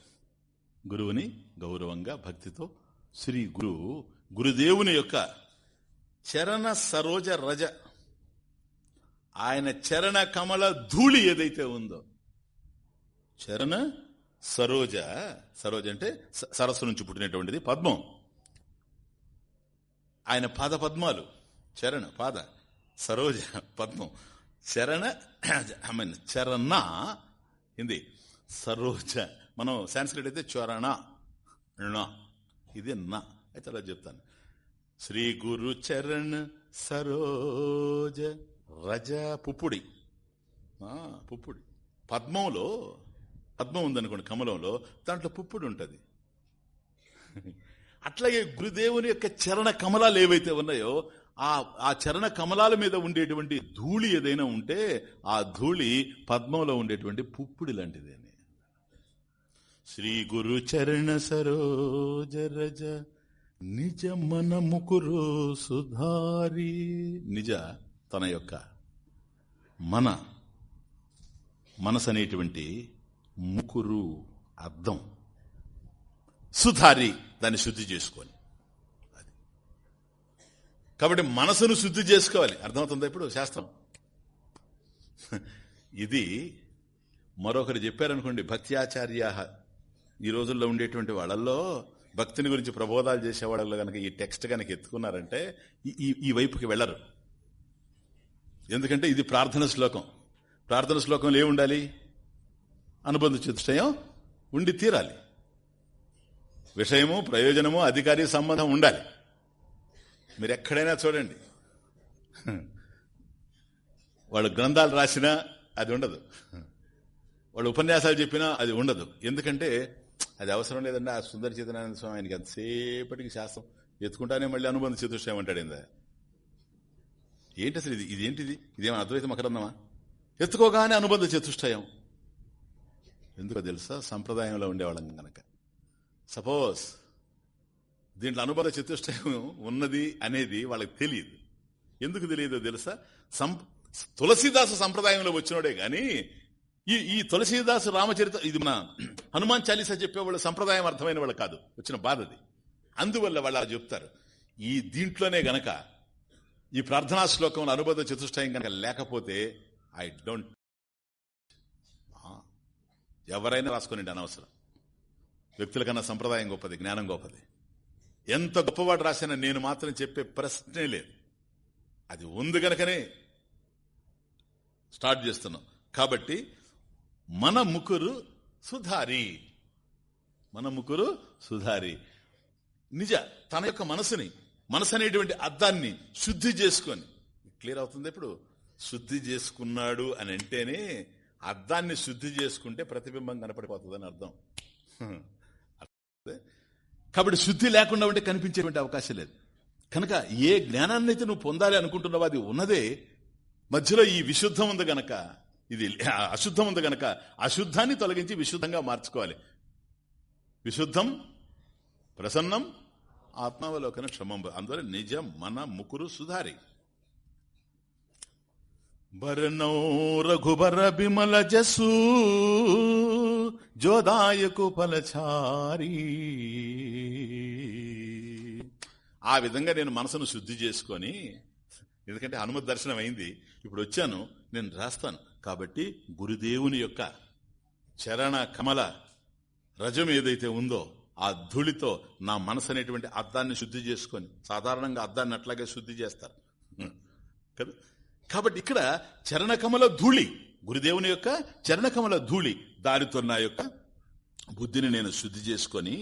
గురువుని గౌరవంగా భక్తితో శ్రీ గురు గురుదేవుని యొక్క చరణ సరోజ రజ. ఆయన చరణ కమల ధూళి ఏదైతే ఉందో చరణ సరోజ సరోజ అంటే స- సరస్సు నుంచి పుట్టినటువంటిది పద్మం. ఆయన పాద పద్మాలు చరణ పాద సరోజ పద్మం. చరణ [clears throat] ఐ మీన్ చరణ హిందీ. సరోజ. మనం సాంస్క్రిట్ అయితే చరణ ణ. ఇది నా. అయితే అలా చెప్తాను. శ్రీ గురు చరణ్ సరోజ రజ పుప్పుడి. పుప్పుడి. పద్మంలో పద్మం ఉందనుకోండి కమలంలో దాంట్లో పుప్పుడు ఉంటుంది. అట్లాగే గురుదేవుని యొక్క చరణ కమలాలు ఏవైతే ఉన్నాయో ఆ ఆ చరణ కమలాల మీద ఉండేటువంటి ధూళి ఏదైనా ఉంటే ఆ ధూళి పద్మంలో ఉండేటువంటి పుప్పుడి లాంటిది శ్రీ గురు చరణ సరోజ రజ నిజ మన ముకురు సుధారి. నిజ తన యొక్క మన మనసు అనేటువంటి ముకురు అర్థం సుధారి దాన్ని శుద్ధి చేసుకొని అది. కాబట్టి మనసును శుద్ధి చేసుకోవాలి. అర్థమవుతుందా ఇప్పుడు శాస్త్రం? ఇది మరొకరు చెప్పారనుకోండి భక్త్యాచార్య ఈ రోజుల్లో ఉండేటువంటి వాళ్ళల్లో భక్తిని గురించి ప్రబోధాలు చేసేవాళ్ళలో కనుక ఈ టెక్స్ట్ కనుక ఎత్తుకున్నారంటే ఈ- ఈ ఈ వైపుకి వెళ్ళరు. ఎందుకంటే ఇది ప్రార్థన శ్లోకం. ప్రార్థన శ్లోకంలో ఏముండాలి అనుబంధ చతుష్టయం ఉండి తీరాలి. విషయము ప్రయోజనము అధికారి సంబంధం ఉండాలి. మీరు ఎక్కడైనా చూడండి. వాళ్ళు గ్రంథాలు రాసినా అది ఉండదు. వాళ్ళు ఉపన్యాసాలు చెప్పినా అది ఉండదు. ఎందుకంటే అది అవసరం లేదండి. ఆ సుందర చేతనానంద స్వామి ఆయనకి ఎంతసేపటికి శాస్త్రం. ఎత్తుకుంటానే మళ్ళీ అనుబంధ చతుష్టయం అంటాడు ఇందా ఏంటి అసలు ఇది? ఇదేంటిది? ఇదేమో అద్వైత మకరందమా ఎత్తుకోగానే అనుబంధ చతుష్టయం. ఎందుకో తెలుసా? సంప్రదాయంలో ఉండేవాళ్ళం గనక. సపోజ్ దీంట్లో అనుబంధ చతుష్టయం ఉన్నది అనేది వాళ్ళకి తెలియదు. ఎందుకు తెలియదో తెలుసా? సం తులసీదాసు సంప్రదాయంలో వచ్చినోడే కానీ ఈ ఈ తులసీదాసు రామచరిత ఇది మన హనుమాన్ చాలీసా చెప్పేవాళ్ళు సంప్రదాయం అర్థమైన వాళ్ళు కాదు. వచ్చిన బాధది అందువల్ల వాళ్ళు అలా చెప్తారు. ఈ దీంట్లోనే గనక ఈ ప్రార్థనా శ్లోకంలో అనుబంధ చతుష్టయం కనుక లేకపోతే ఐ డోంట్ ఎవరైనా రాసుకోనండి అనవసరం. వ్యక్తుల కన్నా సంప్రదాయం గొప్పది జ్ఞానం గొప్పది. ఎంత గొప్పవాడు రాసినా నేను మాత్రం చెప్పే ప్రశ్నే లేదు. అది ఉంది గనకనే స్టార్ట్ చేస్తున్నాం. కాబట్టి మన ముకురు సుధారి. మన ముకురు సుధారి. నిజ తన యొక్క మనసుని మనసు అనేటువంటి అద్దాన్ని శుద్ధి చేసుకొని. క్లియర్ అవుతుంది ఇప్పుడు? శుద్ధి చేసుకున్నాడు అని అంటేనే అద్దాన్ని శుద్ధి చేసుకుంటే ప్రతిబింబం కనపడిపోతుందని అర్థం. కాబట్టి శుద్ధి లేకుండా ఉంటే కనిపించేటువంటి అవకాశం లేదు. కనుక ఏ జ్ఞానాన్ని అయితే నువ్వు పొందాలి అనుకుంటున్నావో అది ఉన్నదే. మధ్యలో ఈ విశుద్ధం ఉంది గనక ఇది అశుద్ధం ఉంది గనక అశుద్ధాన్ని తొలగించి విశుద్ధంగా మార్చుకోవాలి. విశుద్ధం ప్రసన్నం ఆత్మావలోకన క్షమం. అందువల్ల నిజం మన ముకురు సుధారి. భరణో రఘుబర బిమల జసు జోదాయకు పలచారి ఆ విధంగా నేను మనసును శుద్ధి చేసుకొని ఎందుకంటే హనుమత్ దర్శనం అయింది ఇప్పుడు వచ్చాను నేను రాస్తాను. కాబట్టి గురుదేవుని యొక్క చరణ కమల రజం ఏదైతే ఉందో ఆ ధూళితో నా మనసు అనేటువంటి అర్థాన్ని శుద్ధి చేసుకొని సాధారణంగా అర్థాన్ని అట్లాగే శుద్ధి చేస్తారు. కదా? కాబట్టి ఇక్కడ చరణకమల ధూళి గురుదేవుని యొక్క చరణకమల ధూళి దానితో నా యొక్క బుద్ధిని నేను శుద్ధి చేసుకొని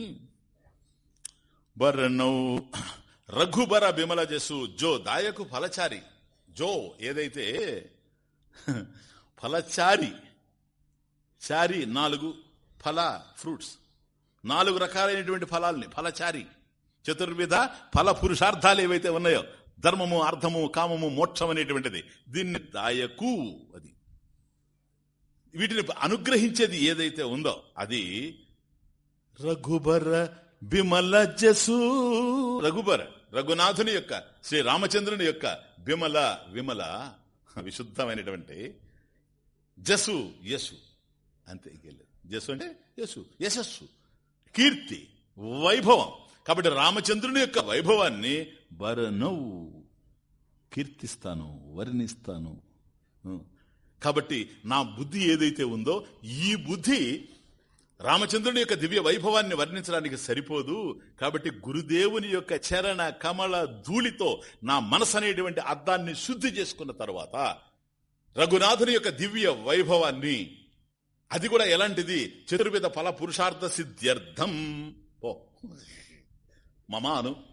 బర్రనౌ రఘుబర బిమల జసు జో దాయకు ఫలచారి జో ఏదైతే ఫలచారి చారి. నాలుగు ఫల ఫ్రూట్స్. నాలుగు రకాలైనటువంటి ఫలాల్ని ఫలచారి చతుర్విధ ఫల పురుషార్థాలు ఏవైతే ఉన్నాయో ధర్మము అర్థము కామము మోక్షం అనేటువంటిది దీన్ని దాయకు అది. వీటిని అనుగ్రహించేది ఏదైతే ఉందో అది రఘుబర బిమల జసు. రఘుబర రఘునాథుని యొక్క శ్రీ రామచంద్రుని యొక్క బిమల విమల విశుద్ధమైనటువంటి జసు యసు అంతే ఇంకెళ్ళదు జసు అంటే యసు యశస్సు కీర్తి వైభవం. కాబట్టి రామచంద్రుని యొక్క వైభవాన్ని వరనవు కీర్తిస్తాను వర్ణిస్తాను కాబట్టి నా బుద్ధి ఏదైతే ఉందో ఈ బుద్ధి రామచంద్రుని యొక్క దివ్య వైభవాన్ని వర్ణించడానికి సరిపోదు. కాబట్టి గురుదేవుని యొక్క చరణ కమల ధూళితో నా మనసు అనేటువంటి అర్థాన్ని శుద్ధి చేసుకున్న తర్వాత రఘునాథుని యొక్క దివ్య వైభవాన్ని. అది కూడా ఎలాంటిది? చతుర్విధ ఫల పురుషార్థ సిద్ధ్యర్థం. ఓ. మమాను.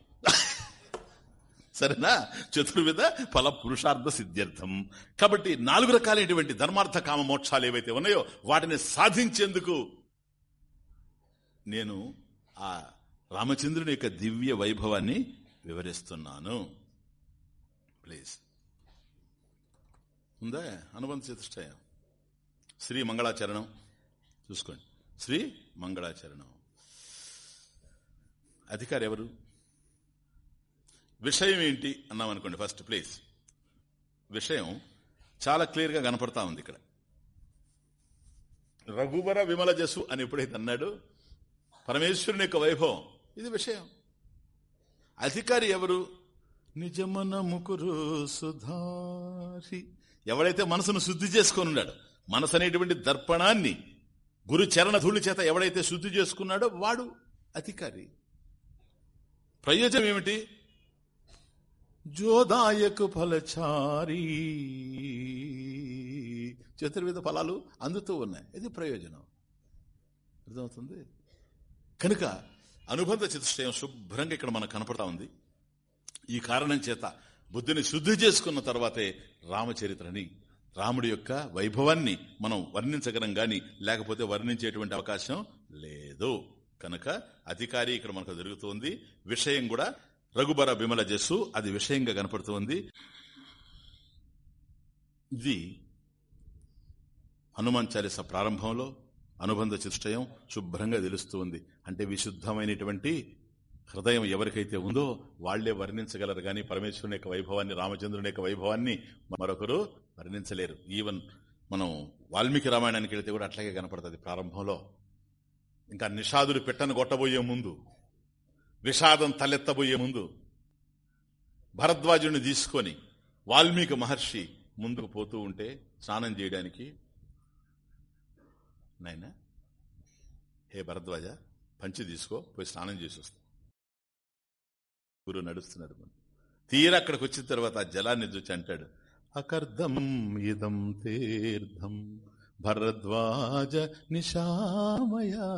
సరేనా? చతుర్విధ ఫల పురుషార్థ సిద్ధ్యర్థం. కాబట్టి నాలుగు రకాలైనటువంటి ధర్మార్థ కామ మోక్షాలు ఏవైతే ఉన్నాయో వాటిని సాధించేందుకు నేను ఆ రామచంద్రుని యొక్క దివ్య వైభవాన్ని వివరిస్తున్నాను. ప్లీజ్. ఉందా? అనుబంధ చతుష్టయం శ్రీ మంగళాచరణం. చూసుకోండి. శ్రీ మంగళాచరణం. అధికారి ఎవరు? విషయం ఏంటి? అన్నాం అనుకోండి ఫస్ట్ ప్లీజ్. విషయం చాలా క్లియర్గా కనపడతా ఉంది ఇక్కడ. రఘువర విమల జసు అని ఎప్పుడైతే అన్నాడు పరమేశ్వరుని యొక్క వైభవం ఇది విషయం. అధికారి ఎవరు? నిజమన ముకురు సుధారి. ఎవడైతే మనసును శుద్ధి చేసుకొని ఉన్నాడు మనసు అనేటువంటి దర్పణాన్ని గురు చరణ ధూళి చేత ఎవడైతే శుద్ధి చేసుకున్నాడో వాడు అధికారి. ప్రయోజనం ఏమిటి? జోదాయకు ఫలచారి. చతుర్విధ ఫలాలు అందుతూ ఉన్నాయి. ఇది ప్రయోజనం. అర్థమవుతుంది? కనుక అనుబంధ చతుష్టయం శుభ్రంగా ఇక్కడ మనకు కనపడతా ఉంది. ఈ కారణం చేత బుద్ధిని శుద్ధి చేసుకున్న తర్వాతే రామచరిత్రని రాముడి యొక్క వైభవాన్ని మనం వర్ణించగలం గాని లేకపోతే వర్ణించేటువంటి అవకాశం లేదు. కనుక అధికారి ఇక్కడ మనకు జరుగుతోంది. విషయం కూడా రఘుబర బిమల జస్సు అది విషయంగా కనపడుతుంది. ఇది హనుమాన్ చాలీస ప్రారంభంలో అనుబంధ చిష్టయం శుభ్రంగా తెలుస్తూ ఉంది అంటే విశుద్ధమైనటువంటి హృదయం ఎవరికైతే ఉందో వాళ్ళే వర్ణించగలరు. గాని పరమేశ్వరుని యొక్క వైభవాన్ని రామచంద్రుని యొక్క వైభవాన్ని మరొకరు వర్ణించలేరు. ఈవెన్ మనం వాల్మీకి రామాయణానికి వెళితే కూడా అట్లాగే కనపడుతుంది ప్రారంభంలో. ఇంకా నిషాదుడు పెట్టను కొట్టబోయే ముందు విషాదం తలెత్తబోయే ముందు భరద్వాజుని తీసుకొని వాల్మీకి మహర్షి ముందుకు పోతూ ఉంటే స్నానం చేయడానికి నాయన హే భరద్వాజ పంచి తీసుకో పోయి స్నానం చేసి వస్తా. గురువు నడుస్తున్నాడు తీరా అక్కడికి వచ్చిన తర్వాత ఆ జలాన్ని చూచి అంటాడు అకర్ధం ఇదం తీర్థం భరద్వాజ నిశామయా.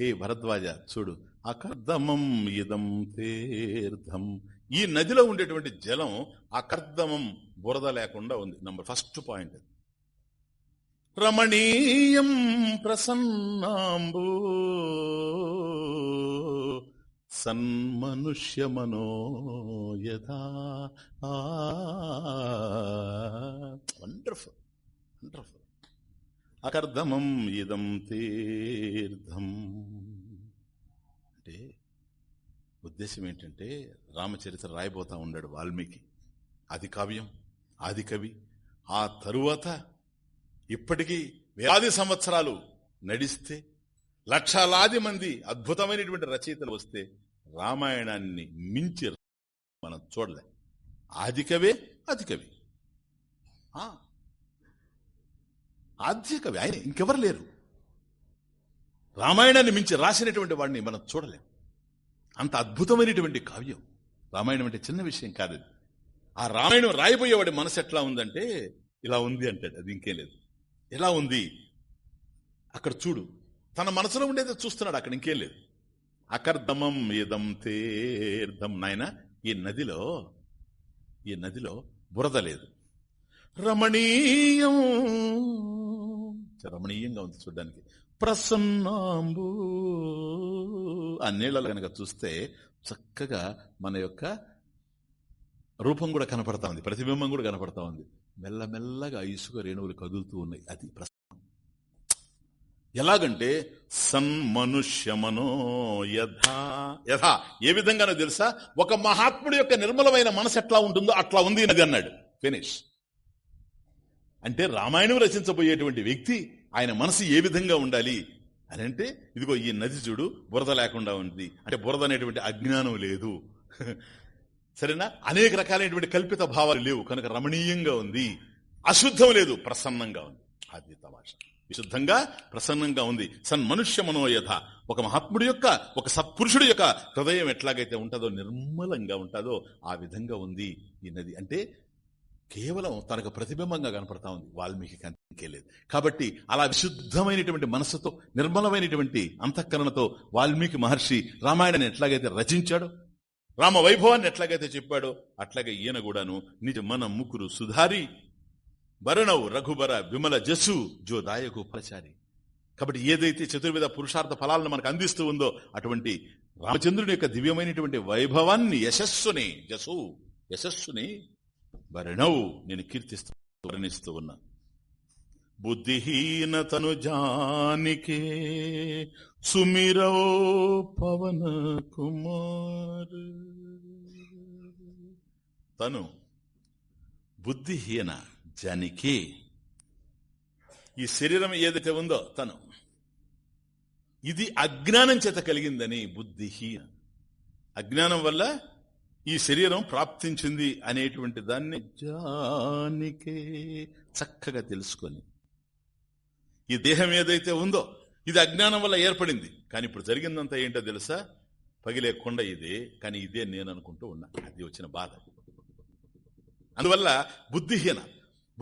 హే భరద్వాజ చూడు అకర్దమం ఇదం తీర్థం. ఈ నదిలో ఉండేటువంటి జలం అకర్దమం బురద లేకుండా ఉంది. Number first point. రమణీయం ప్రసన్నాంబూ. సన్మనుష్యమనో యథా. Wonderful wonderful. అకర్ధమం ఇదం తీర్థం. అంటే ఉద్దేశం ఏంటంటే రామచరిత్ర రాయబోతా ఉన్నాడు వాల్మీకి. ఆది కావ్యం ఆది కవి. ఆ తరువాత ఇప్పటికీ వేలాది సంవత్సరాలు నడిస్తే లక్షలాది మంది అద్భుతమైనటువంటి రచయితలు వస్తే రామాయణాన్ని మించి మనం చూడలే. ఆదికవే అధికవి. ఆధికవి. ఆయన ఇంకెవరు లేరు. రామాయణాన్ని మించి రాసినటువంటి వాడిని మనం చూడలేం. అంత అద్భుతమైనటువంటి కావ్యం. రామాయణం అంటే చిన్న విషయం కాదు ఆ రామాయణం రాయబోయేవాడి మనసు ఎట్లా ఉందంటే ఇలా ఉంది అంటాడు. అది ఇంకేం లేదు. ఎలా ఉంది? అక్కడ చూడు. తన మనసులో ఉండేది చూస్తున్నాడు అక్కడ ఇంకేం లేదు. అకర్దమం ఇదం తీర్థం నాయన ఈ నదిలో ఈ నదిలో బురద లేదు. రమణీయం. రమణీయంగా ఉంది చూడడానికి. ప్రసన్నాంబు. ఆ నీళ్ళలో కనుక చూస్తే చక్కగా మన యొక్క రూపం కూడా కనపడతా ఉంది. ప్రతిబింబం కూడా కనపడతా ఉంది. మెల్లమెల్లగా ఇసుక రేణువులు కదులుతూ ఉన్నాయి. అది ఎలాగంటే సన్మనుష్యమనో యథా యథా ఏ విధంగానో తెలుసా? ఒక మహాత్ముడి యొక్క నిర్మలమైన మనసు ఎట్లా ఉంటుందో అట్లా ఉంది నది అన్నాడు. ఫినిష్. అంటే రామాయణం రచించబోయేటువంటి వ్యక్తి ఆయన మనసు ఏ విధంగా ఉండాలి? అని అంటే ఇదిగో ఈ నది చూడు బురద లేకుండా ఉంది. అంటే బురద అనేటువంటి అజ్ఞానం లేదు. సరేనా? అనేక రకాలైనటువంటి కల్పిత భావాలు లేవు. కనుక రమణీయంగా ఉంది. అశుద్ధం లేదు. ప్రసన్నంగా ఉంది. అది తమాషా. విశుద్ధంగా ప్రసన్నంగా ఉంది. సన్మనుష్య మనోయథ ఒక మహాత్ముడి యొక్క ఒక సత్పురుషుడి యొక్క హృదయం ఎట్లాగైతే ఉంటుందో నిర్మలంగా ఉంటుందో ఆ విధంగా ఉంది ఈ నది. అంటే కేవలం తనకు ప్రతిబింబంగా కనపడతా ఉంది. వాల్మీకి అంతకేలేదు కాబట్టి అలా విశుద్ధమైనటువంటి మనస్సుతో నిర్మలమైనటువంటి అంతఃకరణతో వాల్మీకి మహర్షి రామాయణాన్ని ఎట్లాగైతే రచించాడో రామ వైభవాన్ని ఎట్లాగైతే చెప్పాడో అట్లాగే ఈయన కూడాను నిజ మన ముకురు సుధారి వరణవు రఘుబర విమల జసు జో దాయకు కాబట్టి ఏదైతే చతుర్విధ పురుషార్థ ఫలాలను మనకు అందిస్తూ ఉందో అటువంటి రామచంద్రుని యొక్క దివ్యమైనటువంటి వైభవాన్ని యశస్సుని జసు యశస్సుని వరణవు నేను కీర్తిస్తూ వర్ణిస్తూ ఉన్నా. బుద్ధిహీనతను జానికే సుమిరో పవన కుమార్. తను బుద్ధిహీన జనికి ఈ శరీరం ఏదైతే ఉందో తను. ఇది అజ్ఞానం చేత కలిగిందని బుద్ధిహీన అజ్ఞానం వల్ల ఈ శరీరం ప్రాప్తించింది అనేటువంటి దాన్ని జానికే చక్కగా తెలుసుకొని. ఈ దేహం ఏదైతే ఉందో ఇది అజ్ఞానం వల్ల ఏర్పడింది. కానీ ఇప్పుడు జరిగిందంతా ఏంటో తెలుసా? పగిలే కొండ ఇదే కానీ ఇదే నేను అనుకుంటూ ఉన్నా. అది వచ్చిన బాధ. అందువల్ల బుద్ధిహీన.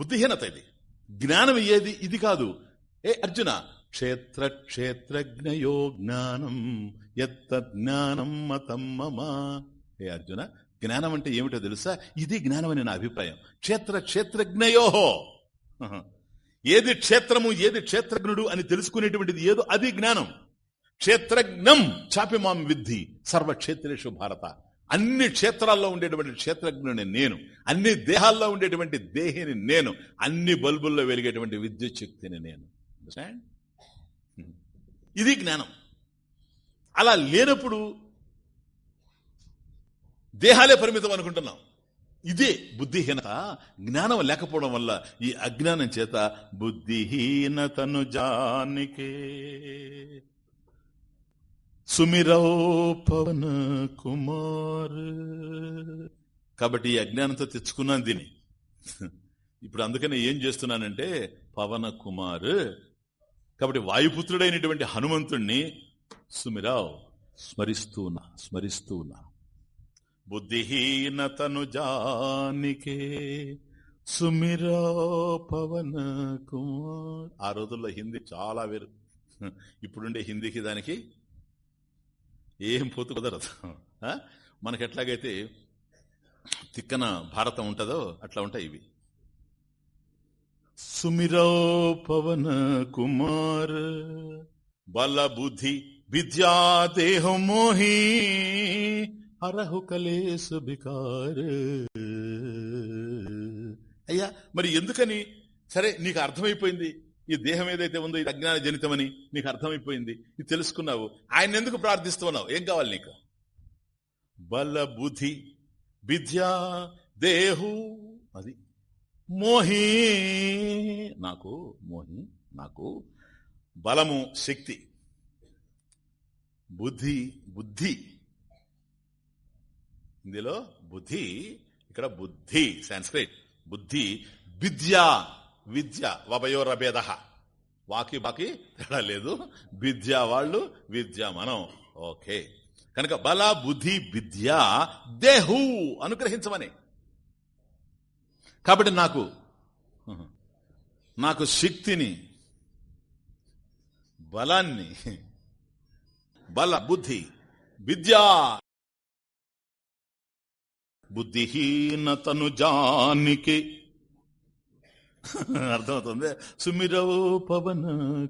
బుద్ధిహీనత ఇది జ్ఞానం ఏది? ఇది కాదు. ఏ అర్జున? క్షేత్ర క్షేత్రజ్ఞయో జ్ఞానం ఎత్త జ్ఞానం మతం మమ. ఏ అర్జున? జ్ఞానం అంటే ఏమిటో తెలుసా? ఇది జ్ఞానం అని నా అభిప్రాయం. క్షేత్ర క్షేత్రజ్ఞయోహో ఏది క్షేత్రము ఏది క్షేత్రజ్ఞుడు అని తెలుసుకునేటువంటిది ఏదో అది జ్ఞానం. క్షేత్రజ్ఞం చాపిమాం విద్ధి. సర్వక్షేత్రేషు భారత. అన్ని క్షేత్రాల్లో ఉండేటువంటి క్షేత్రజ్ఞుని నేను అన్ని దేహాల్లో ఉండేటువంటి దేహిని నేను అన్ని బల్బుల్లో వెలిగేటువంటి విద్యుత్ శక్తిని నేను ఇది జ్ఞానం. అలా లేనప్పుడు దేహాలే పరిమితం అనుకుంటున్నాం. ఇదే బుద్ధిహీనత. జ్ఞానం లేకపోవడం వల్ల ఈ అజ్ఞానం చేత బుద్ధిహీనతను జానికే. సుమిరౌ పవన కుమార్. కాబట్టి ఈ అజ్ఞానంతో తెచ్చుకున్నాను దీని ఇప్పుడు అందుకనే ఏం చేస్తున్నానంటే పవన కుమార్. కాబట్టి వాయుపుత్రుడైనటువంటి హనుమంతుణ్ణి సుమిరావ్ స్మరిస్తూ ఉన్నా స్మరిస్తూ ఉన్నా బుద్ధిహీనతను జానికే సుమిరా పవన కుమార్. ఆ రోజుల్లో హిందీ చాలా వేరు. ఇప్పుడుండే హిందీకి దానికి ఏం పోతు కుదరదు మనకి ఎట్లాగైతే తిక్కన భారతం ఉంటుందో అట్లా ఉంటాయి ఇవి. సుమిరో పవన కుమార్ బల బుద్ధి విద్యా దేహం మోహి అరహు కలేశ బికార్ అయ్యా మరి ఎందుకని? సరే నీకు అర్థమైపోయింది. ఈ దేహం ఏదైతే ఉందో ఇది అజ్ఞాన జనితమని నీకు అర్థమైపోయింది. ఇది తెలుసుకున్నావు. ఆయన ఎందుకు ప్రార్థిస్తున్నావు? ఏం కావాలి నీకు? బల బుద్ధి విద్యా దేహు. అది. మోహి. నాకు మోహి నాకు బలము శక్తి. బుద్ధి బుద్ధి. ఇందులో బుద్ధి ఇక్కడ బుద్ధి సాంస్క్రిట్ బుద్ధి విద్య. విద్య వభయోరభేద. వాకి బాకి తేడా లేదు. విద్య వాళ్ళు విద్య మనం. ఓకే. కనుక బల బుద్ధి విద్య దేహు అనుగ్రహించమని. కాబట్టి నాకు నాకు శక్తిని బలాన్ని బల బుద్ధి విద్యా బుద్ధిహీనతను జానికి [laughs] అర్థమవుతుంది. సుమిరవు పవన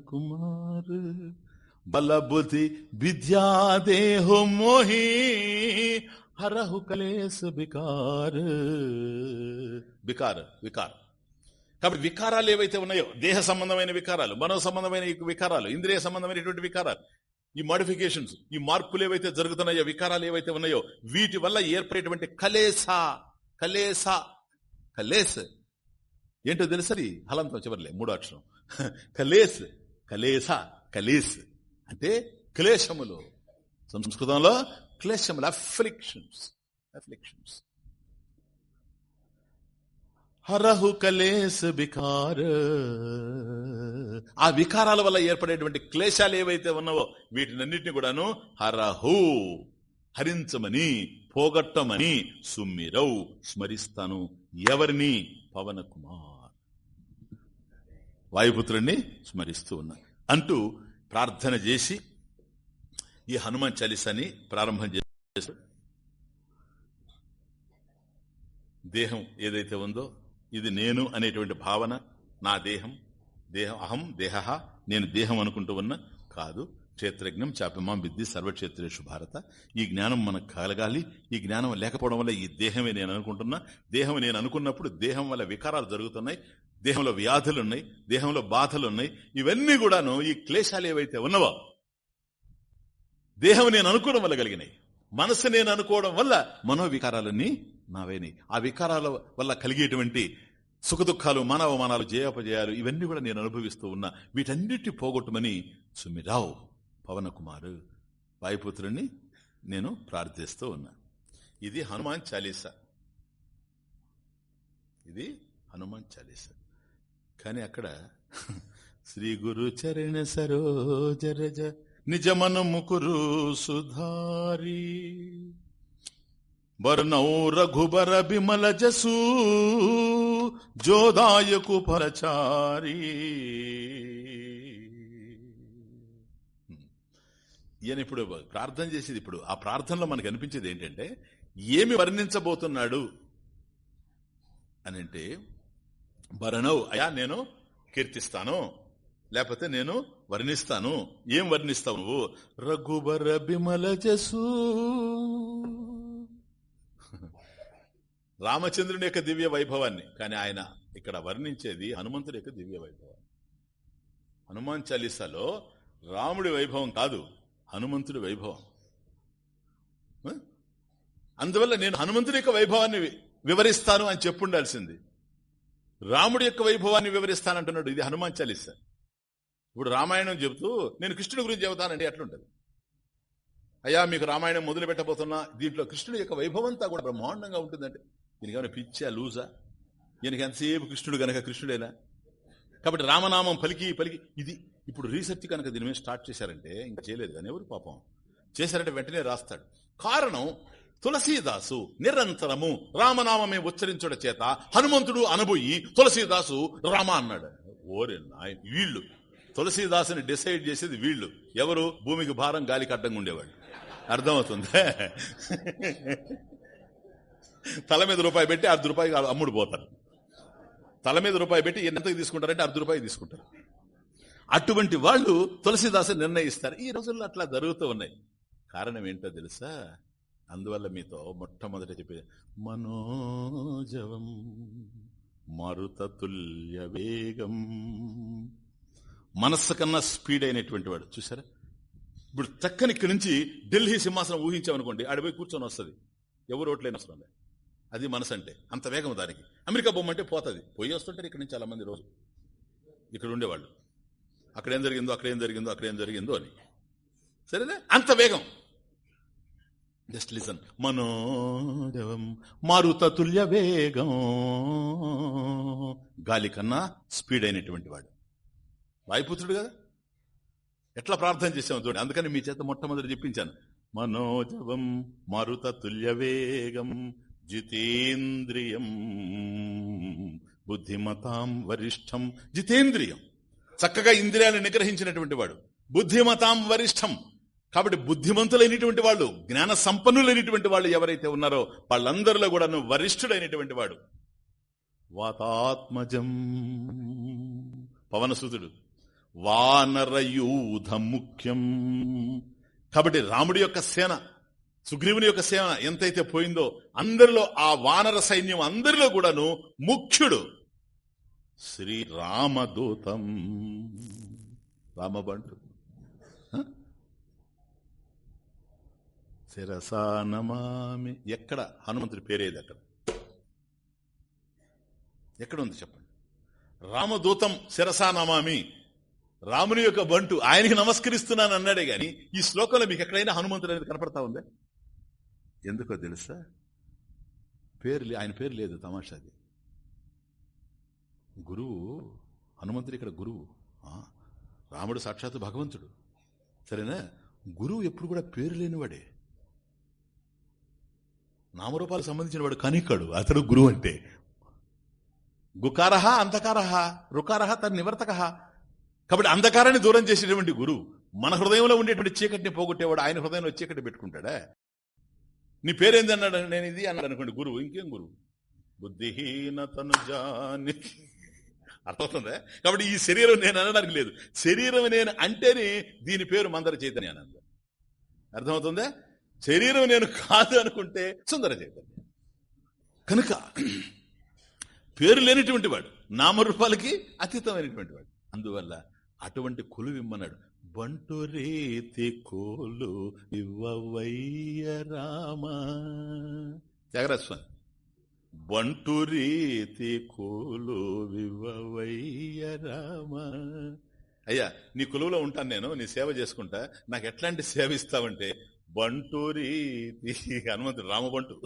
కుమార్ బలబుద్ధి విద్యా దేహో మోహి హరహు కలేశ బికార్ బికార్ వికార్. కాబట్టి వికారాలు ఏవైతే ఉన్నాయో దేహ సంబంధమైన వికారాలు మనో సంబంధమైన ఈ వికారాలు ఇంద్రియ సంబంధమైనటువంటి వికారాలు ఈ మోడిఫికేషన్స్ ఈ మార్పులు ఏవైతే జరుగుతున్నాయో వికారాలు ఏవైతే ఉన్నాయో వీటి వల్ల ఏర్పడేటువంటి కలేస కలేస కలేస్ ఏంటో తెలుసది హలంతో చివరిలే మూడో అక్షరం. కలేస్ కలేస కలేస్ అంటే క్లేశములు. సంస్కృతంలో క్లేశములు అఫ్లిక్షన్స్ అఫ్లిక్షన్స్ హరహు కలేశ వికార. ఆ వికారాల వల్ల ఏర్పడేటువంటి క్లేశాలు ఏవైతే ఉన్నావో వీటినన్నిటిని కూడాను హరహు హరించమని పోగొట్టమని సుమ్మిరవు స్మరిస్తాను. ఎవరిని? పవన కుమార్. వాయుపుత్రుణ్ణి స్మరిస్తూ ఉన్నారు అంటూ ప్రార్థన చేసి ఈ హనుమాన్ చాలీసాని ప్రారంభం చేస్తాడు దేహం ఏదైతే ఉందో ఇది నేను అనేటువంటి భావన నా దేహం దేహం అహం దేహ నేను దేహం అనుకుంటూ ఉన్నా కాదు. క్షేత్రజ్ఞం చాపమాం విద్ది సర్వక్షేత్రేషు భారత. ఈ జ్ఞానం మనకు కలగాలి. ఈ జ్ఞానం లేకపోవడం వల్ల ఈ దేహమే నేను అనుకుంటున్నా. దేహం నేను అనుకున్నప్పుడు దేహం వల్ల వికారాలు జరుగుతున్నాయి. దేహంలో వ్యాధులు ఉన్నాయి దేహంలో బాధలు ఉన్నాయి ఇవన్నీ కూడాను ఈ క్లేశాలు ఏవైతే ఉన్నవో దేహం నేను అనుకోవడం వల్ల కలిగినాయి. మనసు నేను అనుకోవడం వల్ల మనోవికారాలన్నీ నావేని ఆ వికారాల వల్ల కలిగేటువంటి సుఖదుఖాలు మానవమానాలు జయాపజయాలు ఇవన్నీ కూడా నేను అనుభవిస్తూ ఉన్నా. వీటన్నిటి పోగొట్టమని సుమిరావు పవనకుమారు కుమారు నేను ప్రార్థిస్తూ ఉన్నా. ఇది హనుమాన్ చాలీసా. ఇది హనుమాన్ చాలీసా. కానీ అక్కడ శ్రీ గురు చరణ సరోజరజ నిజమన ముకురు సుధారి. వర్ణౌ రఘుబర బిమల జసూ జోదాయకు పరచారి. ఈయన ఇప్పుడు ప్రార్థన చేసేది ఇప్పుడు ఆ ప్రార్థనలో మనకు అనిపించేది ఏంటంటే ఏమి వర్ణించబోతున్నాడు? అని అంటే భరణవ్ అయా నేను కీర్తిస్తాను లేకపోతే నేను వర్ణిస్తాను. ఏం వర్ణిస్తావు నువ్వు? రఘుబర బిమల జసు. రామచంద్రుని యొక్క దివ్య వైభవాన్ని కానీ ఆయన ఇక్కడ వర్ణించేది హనుమంతుడి యొక్క దివ్య వైభవాన్ని. హనుమాన్ చాలీసాలో రాముడి వైభవం కాదు. హనుమంతుడి వైభవం. అందువల్ల నేను హనుమంతుడి యొక్క వైభవాన్ని వివరిస్తాను అని చెప్పుండాల్సింది. రాముడి యొక్క వైభవాన్ని వివరిస్తానంటున్నాడు. ఇది హనుమాన్ చాలీస. ఇప్పుడు రామాయణం చెబుతూ నేను కృష్ణుడి గురించి చెబుతానండి ఎట్లుంటది? అయ్యా మీకు రామాయణం మొదలు పెట్టబోతున్నా దీంట్లో కృష్ణుడి యొక్క వైభవంతా కూడా బ్రహ్మాండంగా ఉంటుందంటే దీనికి ఏమైనా పిచ్చా లూజా? దీనికి ఎంతసేపు కృష్ణుడు గనక కృష్ణుడేనా? కాబట్టి రామనామం పలికి పలికి. ఇది ఇప్పుడు రీసెర్చ్ కనుక దీని మీద స్టార్ట్ చేశారంటే ఇంకా చేయలేదు కానీ ఎవరు పాపం? చేశారంటే వెంటనే రాస్తాడు. కారణం తులసీదాసు నిరంతరము రామనామమే ఉచ్చరించడం చేత హనుమంతుడు అనబోయి తులసీదాసు రామ అన్నాడు. ఓరే నాయన వీళ్ళు. తులసీదాసుని డిసైడ్ చేసేది వీళ్ళు. ఎవరు? భూమికి భారం గాలికి అడ్డంగా ఉండేవాడు అర్థమవుతుందే? తల మీద రూపాయి పెట్టి అర్ధ రూపాయి అమ్ముడు పోతారు. తల మీద రూపాయి పెట్టి ఎంతకు తీసుకుంటారంటే అర్ధ రూపాయి తీసుకుంటారు. అటువంటి వాళ్ళు తులసిదాసు నిర్ణయిస్తారు. ఈ రోజుల్లో అట్లా జరుగుతూ ఉన్నాయి. కారణం ఏంటో తెలుసా? అందువల్ల మీతో మొట్టమొదట చెప్పేది మనోజవం మరుతతుల్య వేగం. మనస్సు కన్నా స్పీడ్ అయినటువంటి వాడు. చూసారా ఇప్పుడు చక్కని ఇక్కడి నుంచి ఢిల్లీ సింహాసనం ఊహించామనుకోండి ఆడిపోయి కూర్చొని వస్తుంది. ఎవరు ఓట్లేని వస్తుంది అది మనసు అంటే అంత వేగం దానికి. అమెరికా బొమ్మంటే పోతుంది. పోయి వస్తుంటారు ఇక్కడ నుంచి చాలామంది రోజు. ఇక్కడ ఉండేవాళ్ళు. అక్కడేం జరిగిందో అక్కడేం జరిగిందో అక్కడ ఏం జరిగిందో అని. సరేనా? అంత వేగం. Just listen. మనోజవం మారుతతుల్య వేగం. గాలి కన్నా స్పీడ్ అయినటువంటి వాడు. వాయుపుత్రుడు కదా? ఎట్లా ప్రార్థన చేసాము చూడండి. అందుకని మీ చేత మొట్టమొదటి చెప్పించాను. మనోజవం మరుత తుల్య వేగం. జితేంద్రియం. బుద్ధిమతాం వరిష్టం. జితేంద్రియం. చక్కగా ఇంద్రియాలను నిగ్రహించినటువంటి వాడు. బుద్ధిమతాం వరిష్టం. కాబట్టి బుద్ధిమంతులైనటువంటి వాళ్ళు జ్ఞాన సంపన్నులైనటువంటి వాళ్ళు ఎవరైతే ఉన్నారో వాళ్ళందరిలో కూడా వరిష్ఠుడైనటువంటి వాడు. వాతాత్మజం. పవనసుతుడు. వానరయూధ ముఖ్యం కాబట్టి రాముడి యొక్క సేన సుగ్రీవుని యొక్క సేవ ఎంతైతే పోయిందో అందరిలో ఆ వానర సైన్యం అందరిలో కూడాను ముఖ్యుడు. శ్రీరామదూతం రామబంటు. శిరసా నమామి. ఎక్కడ? హనుమంతుడి పేరేది అక్కడ. ఎక్కడ ఉంది చెప్పండి? రామదూతం శిరసా నమామి. రాముని యొక్క బంటు. ఆయనకి నమస్కరిస్తున్నాను అన్నాడే గాని ఈ శ్లోకంలో మీకు ఎక్కడైనా హనుమంతుడు అనేది కనపడతా ఉందా? ఎందుకో తెలుసా? పేరు లే- ఆయన పేరు లేదు తమాషాది గురువు హనుమంతుడు ఇక్కడ గురువు. ఆ, రాముడు సాక్షాత్తు భగవంతుడు. సరేనా? గురువు ఎప్పుడు కూడా పేరు లేనివాడే. నామరూపాలకు సంబంధించిన వాడు కనికాడు అతడు గురువు అంటే. గుకారహ అంధకారహ రుకారహ తన నివర్తక కాబట్టి అంధకారాన్ని దూరం చేసేటువంటి గురువు మన హృదయంలో ఉండేటువంటి చీకటిని పోగొట్టేవాడు ఆయన హృదయంలో చీకటి పెట్టుకుంటాడా? నీ పేరేంది అన్నాడు? నేను ఇది అన్నాడు అనుకోండి. గురువు ఇంకేం గురువు? బుద్ధిహీనతను జాని అర్థమవుతుందా? కాబట్టి ఈ శరీరం నేను అనడానికి లేదు. శరీరం నేను అంటేనే దీని పేరు మందర చైతన్య అనంద అర్థమవుతుందా? శరీరం నేను కాదు అనుకుంటే సుందర చైతన్య. కనుక పేరు లేనిటువంటి వాడు నామరూపాలకి అతీతమైనటువంటి వాడు. అందువల్ల అటువంటి కొలు బంటు రీతి కోలు ఇవ్వవయ్య రామ. త్యాగరాజ స్వామి. బంటు రీతి కోలు ఇవ్వవయ్య రామ. అయ్యా నీ కొలువులో ఉంటాను నేను నీ సేవ చేసుకుంటా. నాకు ఎట్లాంటి సేవ ఇస్తావంటే బంటు రీతి హనుమంతుడు రామబంటు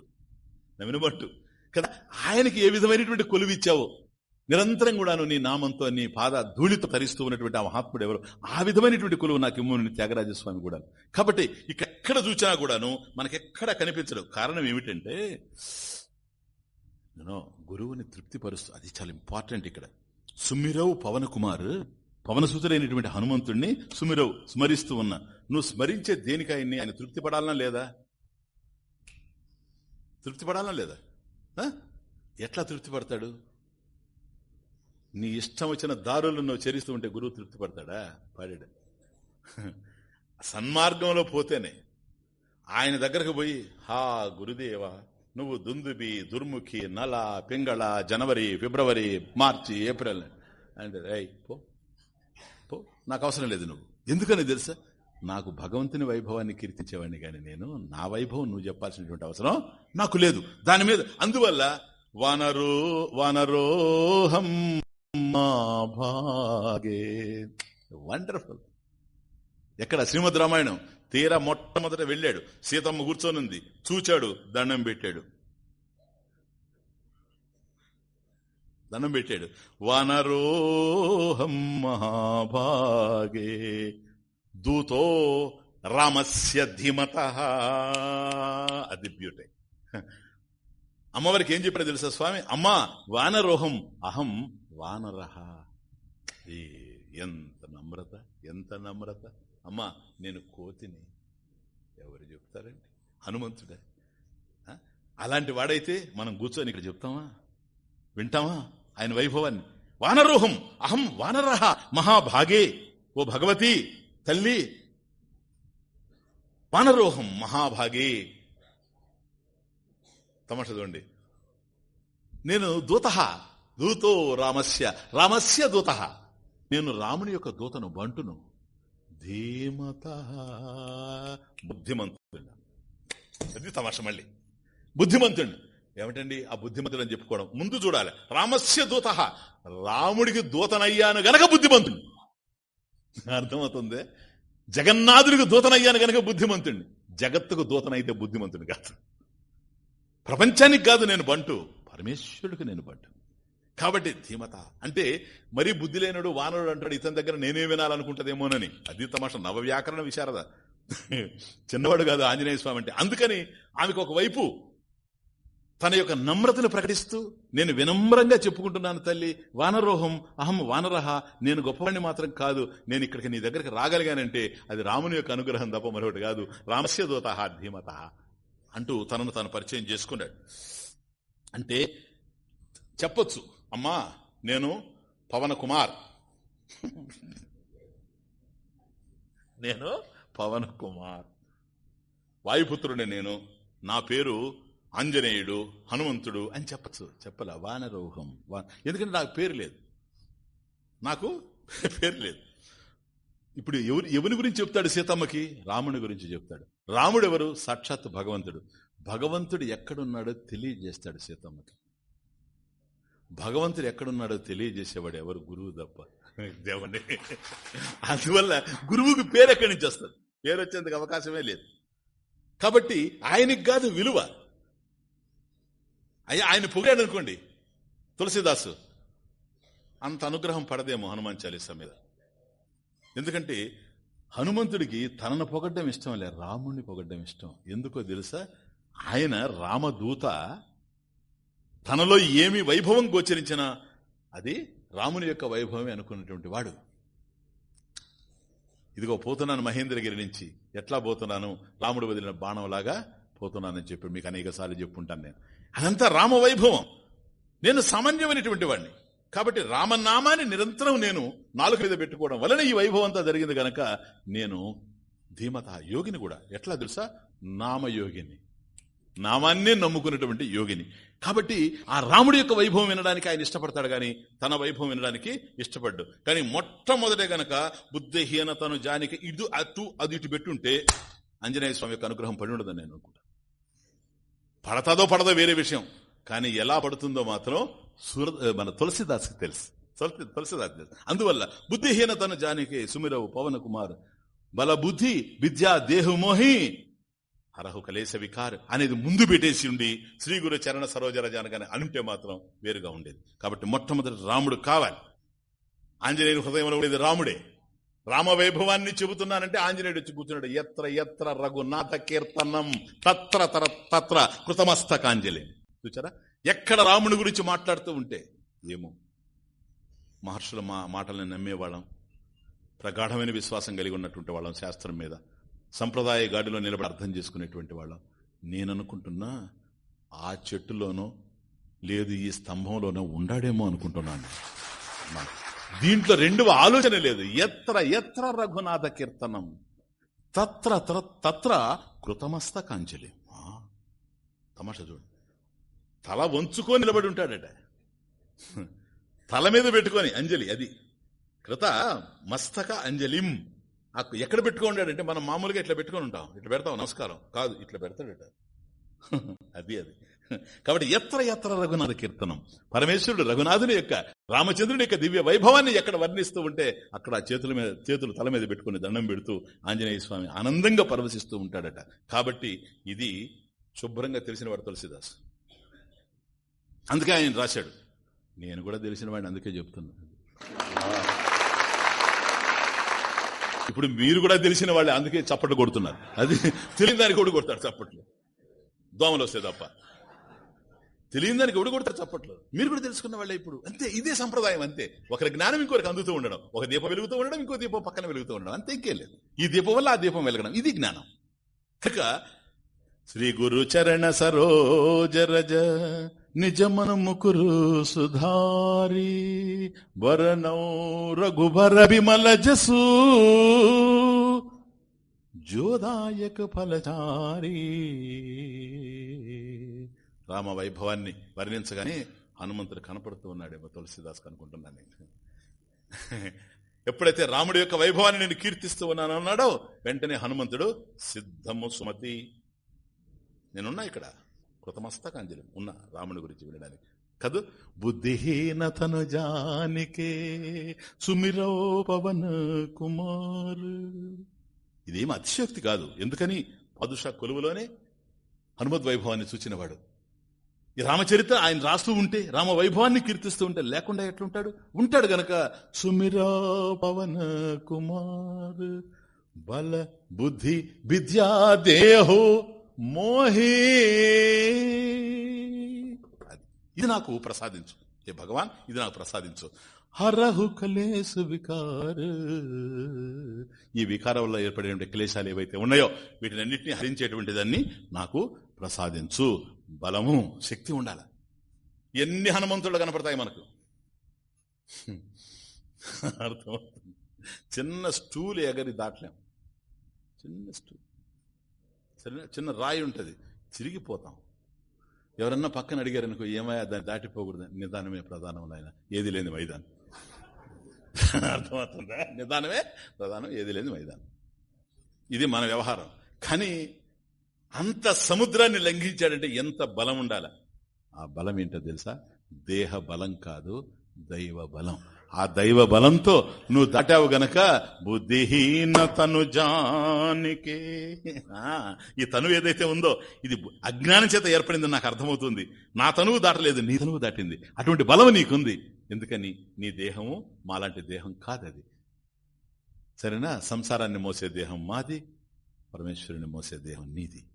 నమ్మిన బంటు. కదా ఆయనకి ఏ విధమైనటువంటి కొలువు ఇచ్చావో? నిరంతరం కూడాను నీ నామంతో నీ పాద ధూళితో తరిస్తూ ఉన్నటువంటి ఆ మహాత్ముడు ఎవరు? ఆ విధమైనటువంటి కులువు నాకు ఇమ్మని త్యాగరాజస్వామి కూడా కాబట్టి ఇక చూచినా కూడాను మనకెక్కడ కనిపించడు కారణం ఏమిటంటే నేను గురువుని తృప్తిపరుస్తూ అది చాలా ఇంపార్టెంట్ ఇక్కడ. సుమిరవు పవన్ కుమార్ పవనసూతుడైనటువంటి హనుమంతుణ్ణి సుమిరవు స్మరిస్తూ ఉన్నా. నువ్వు స్మరించే దేనికాయన్ని ఆయన తృప్తి పడాలనా లేదా? తృప్తి పడాలనా లేదా? ఆ? ఎట్లా తృప్తి పడతాడు నీ ఇష్టం వచ్చిన దారులను నువ్వు చరిస్తూ ఉంటే గురువు తృప్తి పడతాడా పాడాడు. సన్మార్గంలో పోతేనే ఆయన దగ్గరకు పోయి హా గురుదేవా నువ్వు దుందుబి దుర్ముఖి నల పింగళ జనవరి ఫిబ్రవరి మార్చి ఏప్రిల్ అంటే రై పో పో నాకు అవసరం లేదు నువ్వు. ఎందుకని తెలుసా? నాకు భగవంతుని వైభవాన్ని కీర్తించేవాడిని కానీ నేను. నా వైభవం నువ్వు చెప్పాల్సినటువంటి అవసరం నాకు లేదు. దాని మీద అందువల్ల వానరో వానరోహం భాగే. వండర్ఫుల్ ఎక్కడ శ్రీమద్ రామాయణం? తీరా మొట్టమొదట వెళ్ళాడు. సీతమ్మ కూర్చొనుంది. చూచాడు. దండం పెట్టాడు. దండం పెట్టాడు. వానరోహం మహాభాగే. దూతో రామస్య ధీమత. అది బ్యూటీ అమ్మవారికి ఏం చెప్పాడు తెలుసా స్వామి? అమ్మా వానరోహం. అహం వానరహ. ఏ ఎంత నమ్రత ఎంత నమ్రత. అమ్మా నేను కోతిని. ఎవరు చెప్తారండి? హనుమంతుడే. అలాంటి వాడైతే మనం కూర్చొని ఇక్కడ చెప్తామా? వింటామా? ఆయన వైభవాన్ని. వానరోహం అహం వానరహ మహాభాగే. ఓ భగవతి తల్లి. వానరోహం మహాభాగే. తమాష చూడండి. నేను దూత దూతో రామస్య రామస్య దూత. నేను రాముని యొక్క దూతను బంటును. ధీమత. బుద్ధిమంతుడు. అది తమాష మళ్ళీ. బుద్ధిమంతుడు. ఏమిటండి ఆ బుద్ధిమంతుడు అని చెప్పుకోవడం? ముందు చూడాలి. రామస్య దూత. రాముడికి దూతనయ్యాను గనక బుద్ధిమంతుడు. అర్థమవుతుంది? జగన్నాథుడికి దూతనయ్యాను గనక బుద్ధిమంతుడిని జగత్తుకు దూతనైతే బుద్ధిమంతుడు కాదు. ప్రపంచానికి కాదు నేను బంటు. పరమేశ్వరుడికి నేను బంటు. కాబట్టి ధీమత. అంటే మరీ బుద్ధి లేనుడు వానరుడు అంటాడు ఇతని దగ్గర నేనే వినాలనుకుంటదేమోనని. అది తమాష నవ వ్యాకరణ విశారద. చిన్నవాడు కాదు ఆంజనేయ స్వామి అంటే. అందుకని ఆమెకు ఒక వైపు తన యొక్క నమ్రతను ప్రకటిస్తూ నేను వినమ్రంగా చెప్పుకుంటున్నాను తల్లి వానరోహం అహం వానరహ నేను గొప్పవాడిని మాత్రం కాదు నేను ఇక్కడికి నీ దగ్గరికి రాగలిగానంటే అది రాముని యొక్క అనుగ్రహం తప్ప మరొకటి కాదు. రామస్య దూత ధీమత. అంటూ తనను తాను పరిచయం చేసుకున్నాడు. అంటే చెప్పొచ్చు. అమ్మా నేను పవన కుమార్. నేను పవన్ కుమార్. వాయుపుత్రుడే నేను నా పేరు ఆంజనేయుడు హనుమంతుడు అని చెప్పచ్చు. చెప్పల వానరోహం వా ఎందుకంటే నాకు పేరు లేదు. నాకు పేరు లేదు. ఇప్పుడు ఎవరు ఎవరి గురించి చెప్తాడు సీతమ్మకి? రాముని గురించి చెప్తాడు. రాముడు ఎవరు సాక్షాత్ భగవంతుడు. భగవంతుడు ఎక్కడున్నాడో తెలియజేస్తాడు సీతమ్మకి. భగవంతుడు ఎక్కడున్నాడో తెలియజేసేవాడు ఎవరు? గురువు తప్ప. దేవుని. అందువల్ల గురువుకి పేరు ఎక్కడి నుంచి వస్తుంది? పేరు వచ్చేందుకు అవకాశమే లేదు. కాబట్టి ఆయనకి కాదు విలువ. అయ్యా ఆయన పొగాడు అనుకోండి. తులసిదాసు అంత అనుగ్రహం పడదేమో హనుమాన్ చాలీస మీద. ఎందుకంటే హనుమంతుడికి తనను పొగడ్డం ఇష్టం లే రాముణ్ణి పొగడ్డం ఇష్టం. ఎందుకో తెలుసా? ఆయన రామదూత తనలో ఏమి వైభవం గోచరించినా అది రాముని యొక్క వైభవమే అనుకున్నటువంటి వాడు. ఇదిగో పోతున్నాను మహేంద్రగిరి నుంచి. ఎట్లా పోతున్నాను? రాముడు వదిలిన బాణంలాగా పోతున్నానని చెప్పి మీకు అనేక సార్లు చెప్పుంటాను నేను. అదంతా రామ వైభవం. నేను సామాన్యమైనటువంటి వాడిని. కాబట్టి రామనామాన్ని నిరంతరం నేను నాలుగు మీద పెట్టుకోవడం వలన ఈ వైభవం అంతా జరిగింది గనక నేను ధీమత యోగిని కూడా. ఎట్లా తెలుసా? నామయోగిని. నామాన్నే నమ్ముకున్నటువంటి యోగిని. కాబట్టి ఆ రాముడి యొక్క వైభవం వినడానికి ఆయన ఇష్టపడతాడు కానీ తన వైభవం వినడానికి ఇష్టపడ్డు. కానీ మొట్టమొదటే గనక బుద్ధిహీనతను జానికి ఇటు అటు అది ఇటు పెట్టుంటే ఆంజనేయ స్వామి యొక్క అనుగ్రహం పడి ఉండదని నేను అనుకుంటా. పడతాదో పడదో వేరే విషయం. కానీ ఎలా పడుతుందో మాత్రం సూర మన తులసిదాస్కి తెలుసు. తులసి తులసిదాస్ తెలుసు. అందువల్ల బుద్ధిహీనతను జానికి సుమిరవు పవన్ కుమార్ బల బుద్ధి విద్యా దేహమోహి అరహు కలేశ వికార్ అనేది ముందు పెట్టేసి ఉండి శ్రీ గురు చరణ సరోజర జానగానే అనుంటే మాత్రం వేరుగా ఉండేది. కాబట్టి మొట్టమొదటి రాముడు కావాలి. ఆంజనేయుడు హృదయంలో ఉండేది రాముడే. రామ వైభవాన్ని చెబుతున్నానంటే ఆంజనేయుడు వచ్చి కూర్చున్నాడు. ఎత్ర ఎత్ర రఘునాథ కీర్తనం తత్ర తర తత్ర కృతమస్తకాంజలి. చూచారా? ఎక్కడ రాముడి గురించి మాట్లాడుతూ ఉంటే ఏమో. మహర్షుల మా మాటలను నమ్మేవాళ్ళం. ప్రగాఢమైన విశ్వాసం కలిగి ఉన్నటువంటి వాళ్ళం శాస్త్రం మీద. సంప్రదాయ గాడిలో నిలబడి అర్థం చేసుకునేటువంటి వాళ్ళం. నేను అనుకుంటున్నా ఆ చెట్టులోనో లేదు ఈ స్తంభంలోనో ఉండాడేమో అనుకుంటున్నాను దీంట్లో రెండు ఆలోచన లేదు. ఎత్ర ఎత్ర రఘునాథ కీర్తనం. తత్ర తత్ర కృతమస్తకాంజలి. ఆ, తమాషా చూడు. తల వంచుకొని నిలబడి ఉంటాడట. తల మీద పెట్టుకొని అంజలి అది. కృత మస్తక అంజలిం. ఎక్కడ పెట్టుకోండాడంటే మనం మామూలుగా ఇట్లా పెట్టుకొని ఉంటాం. ఇట్లా పెడతాం నమస్కారం. కాదు ఇట్లా పెడతాడట. [laughs] అది అది. కాబట్టి ఎత్ర ఎత్ర రఘునాథ కీర్తనం. పరమేశ్వరుడు రఘునాథుని యొక్క రామచంద్రుని యొక్క దివ్య వైభవాన్ని ఎక్కడ వర్ణిస్తూ ఉంటే అక్కడ చేతుల మీద చేతులు తల మీద పెట్టుకుని దండం పెడుతూ ఆంజనేయ స్వామి ఆనందంగా పరవశిస్తూ ఉంటాడట. కాబట్టి ఇది శుభ్రంగా తెలిసిన వాడు తులసిదాస్. అందుకే ఆయన రాశాడు. నేను కూడా తెలిసిన వాడిని అందుకే చెప్తున్నాను ఇప్పుడు మీరు కూడా తెలిసిన వాళ్ళే అందుకే చప్పట్లు కొడుతున్నారు. అది తెలియని దానికి కూడా కొడతారు చప్పట్లు? దోమలు వస్తే తప్ప. తెలియని దానికి ఎవడు కొడతారు చప్పట్లు? మీరు కూడా తెలుసుకున్న వాళ్ళే ఇప్పుడు. అంతే ఇదే సంప్రదాయం అంతే. ఒకరి జ్ఞానం ఇంకొకరికి అందుతూ ఉండడం. ఒక దీపం వెలుగుతూ ఉండడం ఇంకో దీపం పక్కన వెలుగుతూ ఉండడం. అంతే ఇంకేం లేదు. ఈ దీపం వల్ల ఆ దీపం వెలగడం. ఇది జ్ఞానం. కనుక శ్రీ గురు చరణ సరోజ రజ నిజమను ముకురు సుధారి వరణో రఘుబర విమల జసు జోదాయక ఫలచారి. రామ వైభవాన్ని వర్ణించగానే హనుమంతుడు కనపడుతూ ఉన్నాడేమో తులసిదాస్ అనుకుంటున్నాను నేను. ఎప్పుడైతే రాముడి యొక్క వైభవాన్ని నేను కీర్తిస్తూ ఉన్నాను అన్నాడో వెంటనే హనుమంతుడు సిద్ధము సుమతి నేనున్నా ఇక్కడ. కృతమస్తకాంజలి ఉన్న రాముని గురించి వినడానికి. కదు బుద్ధిహీనతను జానికే సుమిరో పవన్ కుమార్. ఇదేం అతిశయోక్తి కాదు. ఎందుకని? పాదుషా కొలువులోనే హనుమద్ వైభవాన్ని సూచినవాడు. ఈ రామచరిత్ర ఆయన రాస్తూ ఉంటే రామ వైభవాన్ని కీర్తిస్తూ ఉంటే లేకుండా ఎట్లుంటాడు? ఉంటాడు గనక సుమిరా పవన కుమార్. బల బుద్ధి విద్యా దేహో మోహే. అది. ఇది నాకు ప్రసాదించు. ఏ భగవాన్ ఇది నాకు ప్రసాదించు. హరహు కలేసు వికార. ఈ వికారం వల్ల ఏర్పడే క్లేశాలు ఏవైతే ఉన్నాయో వీటినన్నింటినీ హరించేటువంటి దాన్ని నాకు ప్రసాదించు. బలము శక్తి ఉండాలి. ఎన్ని హనుమంతుళ్ళు కనపడతాయి మనకు? అర్థమవుతుంది. చిన్న స్టూల్ ఎగరి దాటలేం. చిన్న స్టూల్ చిన్న రాయి ఉంటుంది. చిరిగిపోతాం. ఎవరన్నా పక్కన అడిగారు అనుకో ఏమయ్యా దాన్ని దాటిపోకూడదు. నిదానమే ప్రధానం ఆయన ఏది లేని మైదానం. [laughs] అర్థమవుతుందా? నిదానమే ప్రధానం ఏది లేని మైదానం. ఇది మన వ్యవహారం. కానీ అంత సముద్రాన్ని లంఘించాడంటే ఎంత బలం ఉండాల? ఆ బలం ఏంటో తెలుసా? దేహ బలం కాదు దైవ బలం. ఆ దైవ బలంతో నువ్వు దాటావు గనక బుద్ధిహీన తను జానికే ఈ తను ఏదైతే ఉందో ఇది అజ్ఞానం చేత ఏర్పడిందని నాకు అర్థమవుతుంది. నా తనువు దాటలేదు నీ తనువు దాటింది. అటువంటి బలం నీకుంది. ఎందుకని? నీ దేహము మాలాంటి దేహం కాదది. సరేనా? సంసారాన్ని మోసే దేహం మాది పరమేశ్వరుని మోసే దేహం నీది.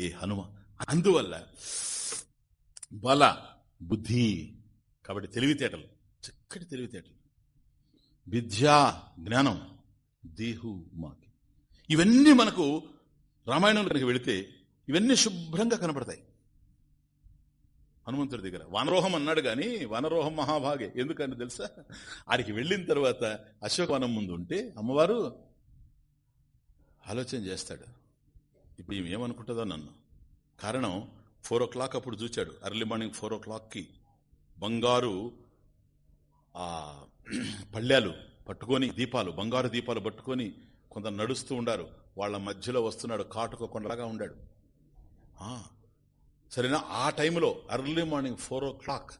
ఏ హనుమ? అందువల్ల బల బుద్ధి కాబట్టి తెలివితేటలు. చక్కటి తెలివితేటలు. విద్యా జ్ఞానం దేహు మాకి. ఇవన్నీ మనకు రామాయణం కనుక వెళితే ఇవన్నీ శుభ్రంగా కనపడతాయి. హనుమంతుడి దగ్గర. వనరోహం అన్నాడు గాని వనరోహం మహాభాగే. ఎందుకని తెలుసా? ఆడికి వెళ్ళిన తర్వాత అశోకవనం ముందు ఉంటే అమ్మవారు ఆలోచన చేస్తాడు. ఇప్పుడు ఈమె ఏమనుకుంటుందో నన్ను. కారణం ఫోర్ ఓ క్లాక్ అప్పుడు చూచాడు. అర్లీ మార్నింగ్ ఫోర్ ఓ క్లాక్కి. బంగారు ఆ పళ్ళాలు పట్టుకొని దీపాలు బంగారు దీపాలు పట్టుకొని కొంత నడుస్తూ ఉండారు. వాళ్ళ మధ్యలో వస్తున్నాడు కాటుక కొండలాగా ఉండాడు. సరేనా? ఆ టైంలో early morning four o'clock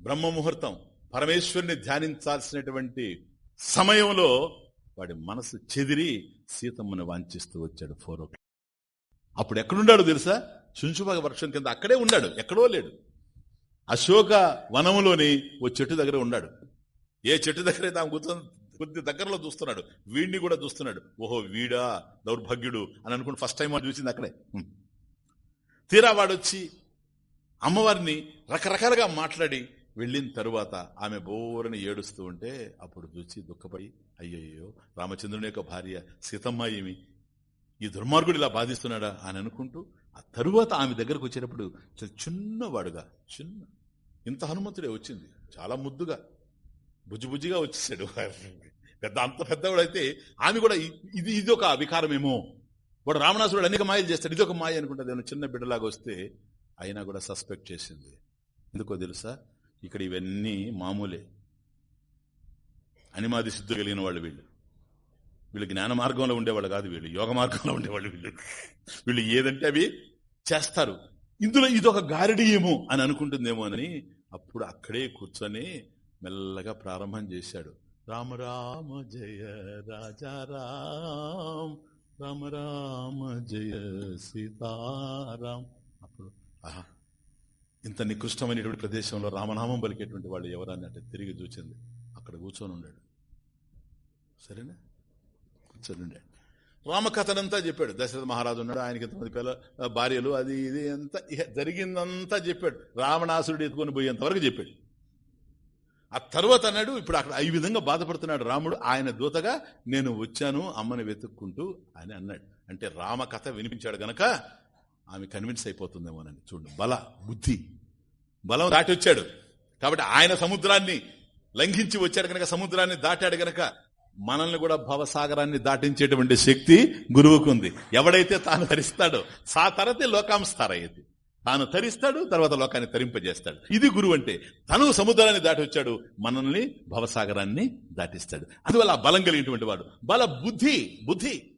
బ్రహ్మ ముహూర్తం పరమేశ్వరుని ధ్యానించాల్సినటువంటి సమయంలో వాడి మనసు చెదిరి సీతమ్మని వాంఛిస్తూ వచ్చాడు ఫోర్ ఓ క్లాక్. అప్పుడు ఎక్కడున్నాడు తెలుసా? చుంచుబాగ వృక్షం కింద అక్కడే ఉన్నాడు. ఎక్కడో లేడు. అశోక వనములోని ఓ చెట్టు దగ్గర ఉన్నాడు. ఏ చెట్టు దగ్గర తాము కూర్చొని కొద్ది దగ్గరలో చూస్తున్నాడు. వీడిని కూడా చూస్తున్నాడు. ఓహో వీడా దౌర్భాగ్యుడు అని అనుకుని ఫస్ట్ టైం వాడు చూసింది అక్కడే. తీరా వాడొచ్చి అమ్మవారిని రకరకాలుగా మాట్లాడి వెళ్ళిన తరువాత ఆమె బోరని ఏడుస్తూ ఉంటే అప్పుడు చూసి దుఃఖపడి అయ్యయ్యో రామచంద్రుని యొక్క భార్య సీతమ్మ ఏమి? ఈ దుర్మార్గుడు ఇలా బాధిస్తున్నాడా అని అనుకుంటూ ఆ తరువాత ఆమె దగ్గరకు వచ్చేటప్పుడు చాలా చిన్నవాడుగా చిన్న ఇంత హనుమంతుడే వచ్చింది. చాలా ముద్దుగా బుజ్జిబుజ్జిగా వచ్చేసాడు. పెద్ద అంత పెద్దవాడైతే ఆమె కూడా ఇది ఇది ఒక వికారమేమో. వాడు రావణాసురుడు అనేక మాయలు చేస్తాడు. ఇది ఒక మాయ అనుకుంటుంది ఏమైనా చిన్న బిడ్డలాగా వస్తే అయినా కూడా సస్పెక్ట్ చేసింది. ఎందుకో తెలుసా? ఇక్కడ ఇవన్నీ మామూలే. అనిమాది సిద్ధు కలిగిన వాళ్ళు వీళ్ళు. వీళ్ళు జ్ఞాన మార్గంలో ఉండేవాళ్ళు కాదు వీళ్ళు. యోగ మార్గంలో ఉండేవాళ్ళు వీళ్ళు. వీళ్ళు ఏదంటే అవి చేస్తారు. ఇందులో ఇదొక గారడి ఏమో అని అనుకుంటుందేమో అని అప్పుడు అక్కడే కూర్చొని మెల్లగా ప్రారంభం చేశాడు. రామ రామ జయ రాజా రామ్ రామ రామ జయ సీతారాం. అప్పుడు ఆహా ఇంత నికృష్టమైనటువంటి ప్రదేశంలో రామనామం పలికేటువంటి వాళ్ళు ఎవరని అంటే తిరిగి చూచింది. అక్కడ కూర్చొని ఉన్నాడు సరేనా? కూర్చొని ఉండాడు. రామకథనంతా చెప్పాడు. దశరథ మహారాజు ఉన్నాడు ఆయనకి ఇంతమంది పిల్ల భార్యలు అది ఇది అంతా జరిగిందంతా చెప్పాడు. రావణాసురుడు ఎత్తుకొని పోయేంతవరకు చెప్పాడు. ఆ తర్వాత అన్నాడు ఇప్పుడు అక్కడ ఈ విధంగా బాధపడుతున్నాడు రాముడు ఆయన దూతగా నేను వచ్చాను అమ్మని వెతుక్కుంటూ అని అన్నాడు. అంటే రామ కథ వినిపించాడు గనక ఆమె కన్విన్స్ అయిపోతుందేమోనని చూడు బల బుద్ధి బలం దాటి వచ్చాడు. కాబట్టి ఆయన సముద్రాన్ని లంఘించి వచ్చాడు గనక సముద్రాన్ని దాటాడు గనక మనల్ని కూడా భవసాగరాన్ని దాటించేటువంటి శక్తి గురువుకు ఉంది ఎవడైతే తాను తరిస్తాడో సా తరతే లోకాంస్తారయ్యేది. తాను తరిస్తాడు తర్వాత లోకాన్ని తరింపజేస్తాడు. ఇది గురువు అంటే తను సముద్రాన్ని దాటి వచ్చాడు మనల్ని భవసాగరాన్ని దాటిస్తాడు. అందువల్ల ఆ బలం కలిగినటువంటి వాడు. బల బుద్ధి బుద్ధి.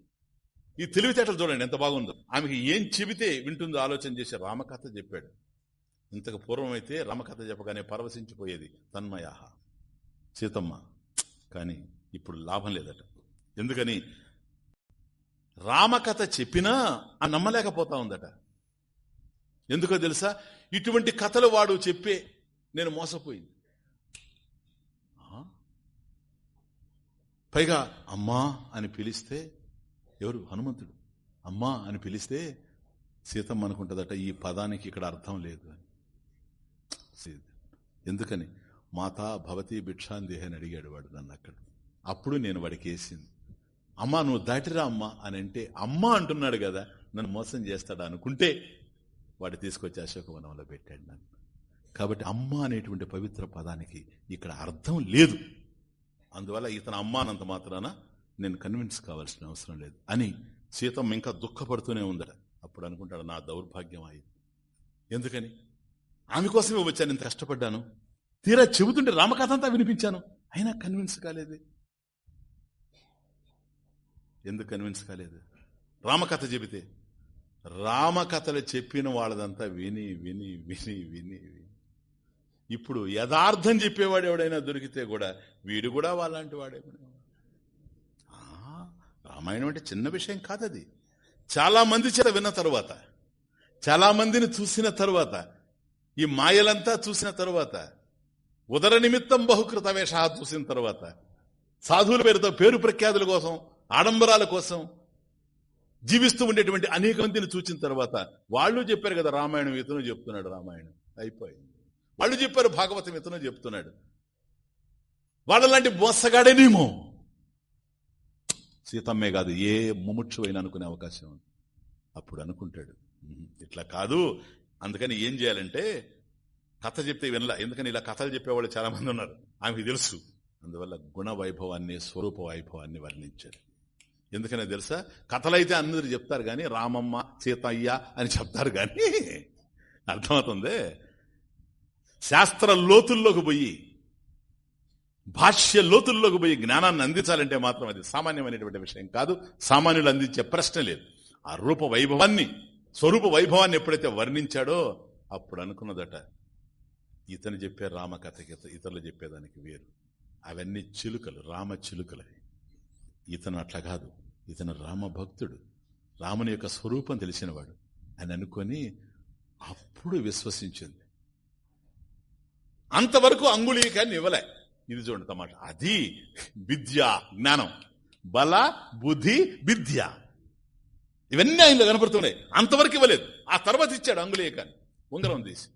ఈ తెలివితేటలు చూడండి ఎంత బాగుందో. ఆమెకి ఏం చెబితే వింటుందో ఆలోచన చేసి రామకథ చెప్పాడు. ఇంతకు పూర్వం అయితే రామకథ చెప్పగానే పరవశించిపోయేది తన్మయాహ సీతమ్మ. కానీ ఇప్పుడు లాభం లేదట. ఎందుకని? రామకథ చెప్పినా ఆ నమ్మలేకపోతా ఉందట. ఎందుకో తెలుసా? ఇటువంటి కథలు వాడు చెప్పే నేను మోసపోయింది. ఆ? పైగా అమ్మా అని పిలిస్తే ఎవరు? హనుమంతుడు. అమ్మా అని పిలిస్తే సీతమ్మ అనుకుంటుందట ఈ పదానికి ఇక్కడ అర్థం లేదు అని. ఎందుకని? మాతా భవతి భిక్షాందేహి దేహని అడిగాడు వాడు నన్ను అక్కడ అప్పుడు నేను వాడికి వేసింది అమ్మా నువ్వు దాటిరా అమ్మ అని అంటే అమ్మ అంటున్నాడు కదా నన్ను మోసం చేస్తాడా అనుకుంటే వాడు తీసుకొచ్చి అశోకవనంలో పెట్టాడు నన్ను. కాబట్టి అమ్మ అనేటువంటి పవిత్ర పదానికి ఇక్కడ అర్థం లేదు. అందువల్ల ఇతను అమ్మ మాత్రాన నేను కన్విన్స్ కావాల్సిన అవసరం లేదు అని సీతమ్మ ఇంకా దుఃఖపడుతూనే ఉందట. అప్పుడు అనుకుంటాడు నా దౌర్భాగ్యం అయింది. ఎందుకని? ఆమె కోసమే వచ్చాను ఇంత కష్టపడ్డాను. తీరా చెబుతుంటే రామకథ అంతా వినిపించాను. అయినా కన్విన్స్ కాలేదు. ఎందుకు కన్విన్స్ కాలేదు? రామకథ చెబితే రామకథలు చెప్పిన వాళ్ళదంతా విని విని విని విని విని. ఇప్పుడు యథార్థం చెప్పేవాడు ఎవడైనా దొరికితే కూడా వీడు కూడా వాళ్ళంటి వాడే ఆ, రామాయణం అంటే చిన్న విషయం కాదది. చాలా మంది చేత విన్న తరువాత చాలా మందిని చూసిన తరువాత ఈ మాయలంతా చూసిన తరువాత ఉదర నిమిత్తం బహుకృత వేష చూసిన తర్వాత సాధువుల పేరుతో పేరు ప్రఖ్యాతుల కోసం ఆడంబరాల కోసం జీవిస్తూ ఉండేటువంటి అనేక మందిని చూచిన తర్వాత వాళ్ళు చెప్పారు కదా రామాయణం ఇతను చెప్తున్నాడు రామాయణం అయిపోయింది. వాళ్ళు చెప్పారు భాగవతం ఇతను చెప్తున్నాడు. వాళ్ళలాంటి మోసగాడేనేమో. సీతమ్మే కాదు ఏ ముముక్షువైనా అనుకునే అవకాశం ఉంది. అప్పుడు అనుకుంటాడు ఇట్లా కాదు. అందుకని ఏం చేయాలంటే కథ చెప్తే వినలా. ఎందుకని ఇలా కథలు చెప్పేవాళ్ళు చాలా మంది ఉన్నారు. ఆమెకు తెలుసు. అందువల్ల గుణ వైభవాన్ని స్వరూప వైభవాన్ని వర్ణించాడు ఎందుకనే తెలుసా? కథలైతే అందరూ చెప్తారు కానీ రామమ్మ సీతయ్య అని చెప్తారు కానీ అర్థమవుతుంది? శాస్త్ర లోతుల్లోకి పోయి భాష్య లోతుల్లోకి పోయి జ్ఞానాన్ని అందించాలంటే మాత్రం అది సామాన్యమైనటువంటి విషయం కాదు. సామాన్యులు అందించే ప్రశ్న లేదు. ఆ రూప వైభవాన్ని స్వరూప వైభవాన్ని ఎప్పుడైతే వర్ణించాడో అప్పుడు అనుకున్నదట ఇతను చెప్పే రామకథకి ఇతరులు చెప్పేదానికి వేరు. అవన్నీ చిలుకలు రామ చిలుకలు ఇతను అట్లా కాదు. ఇతను రామ భక్తుడు రాముని యొక్క స్వరూపం తెలిసినవాడు. అని అనుకొని అప్పుడు విశ్వసించింది. అంతవరకు అంగుళీకాన్ని ఇవ్వలే. ఇది చూడండి తమాట అది విద్య జ్ఞానం. బల బుద్ధి విద్య. ఇవన్నీ ఆయనలో కనపడుతున్నాయి. అంతవరకు ఇవ్వలేదు. ఆ తర్వాత ఇచ్చాడు అంగుళీకాన్ని. ఉంగరం తీసి.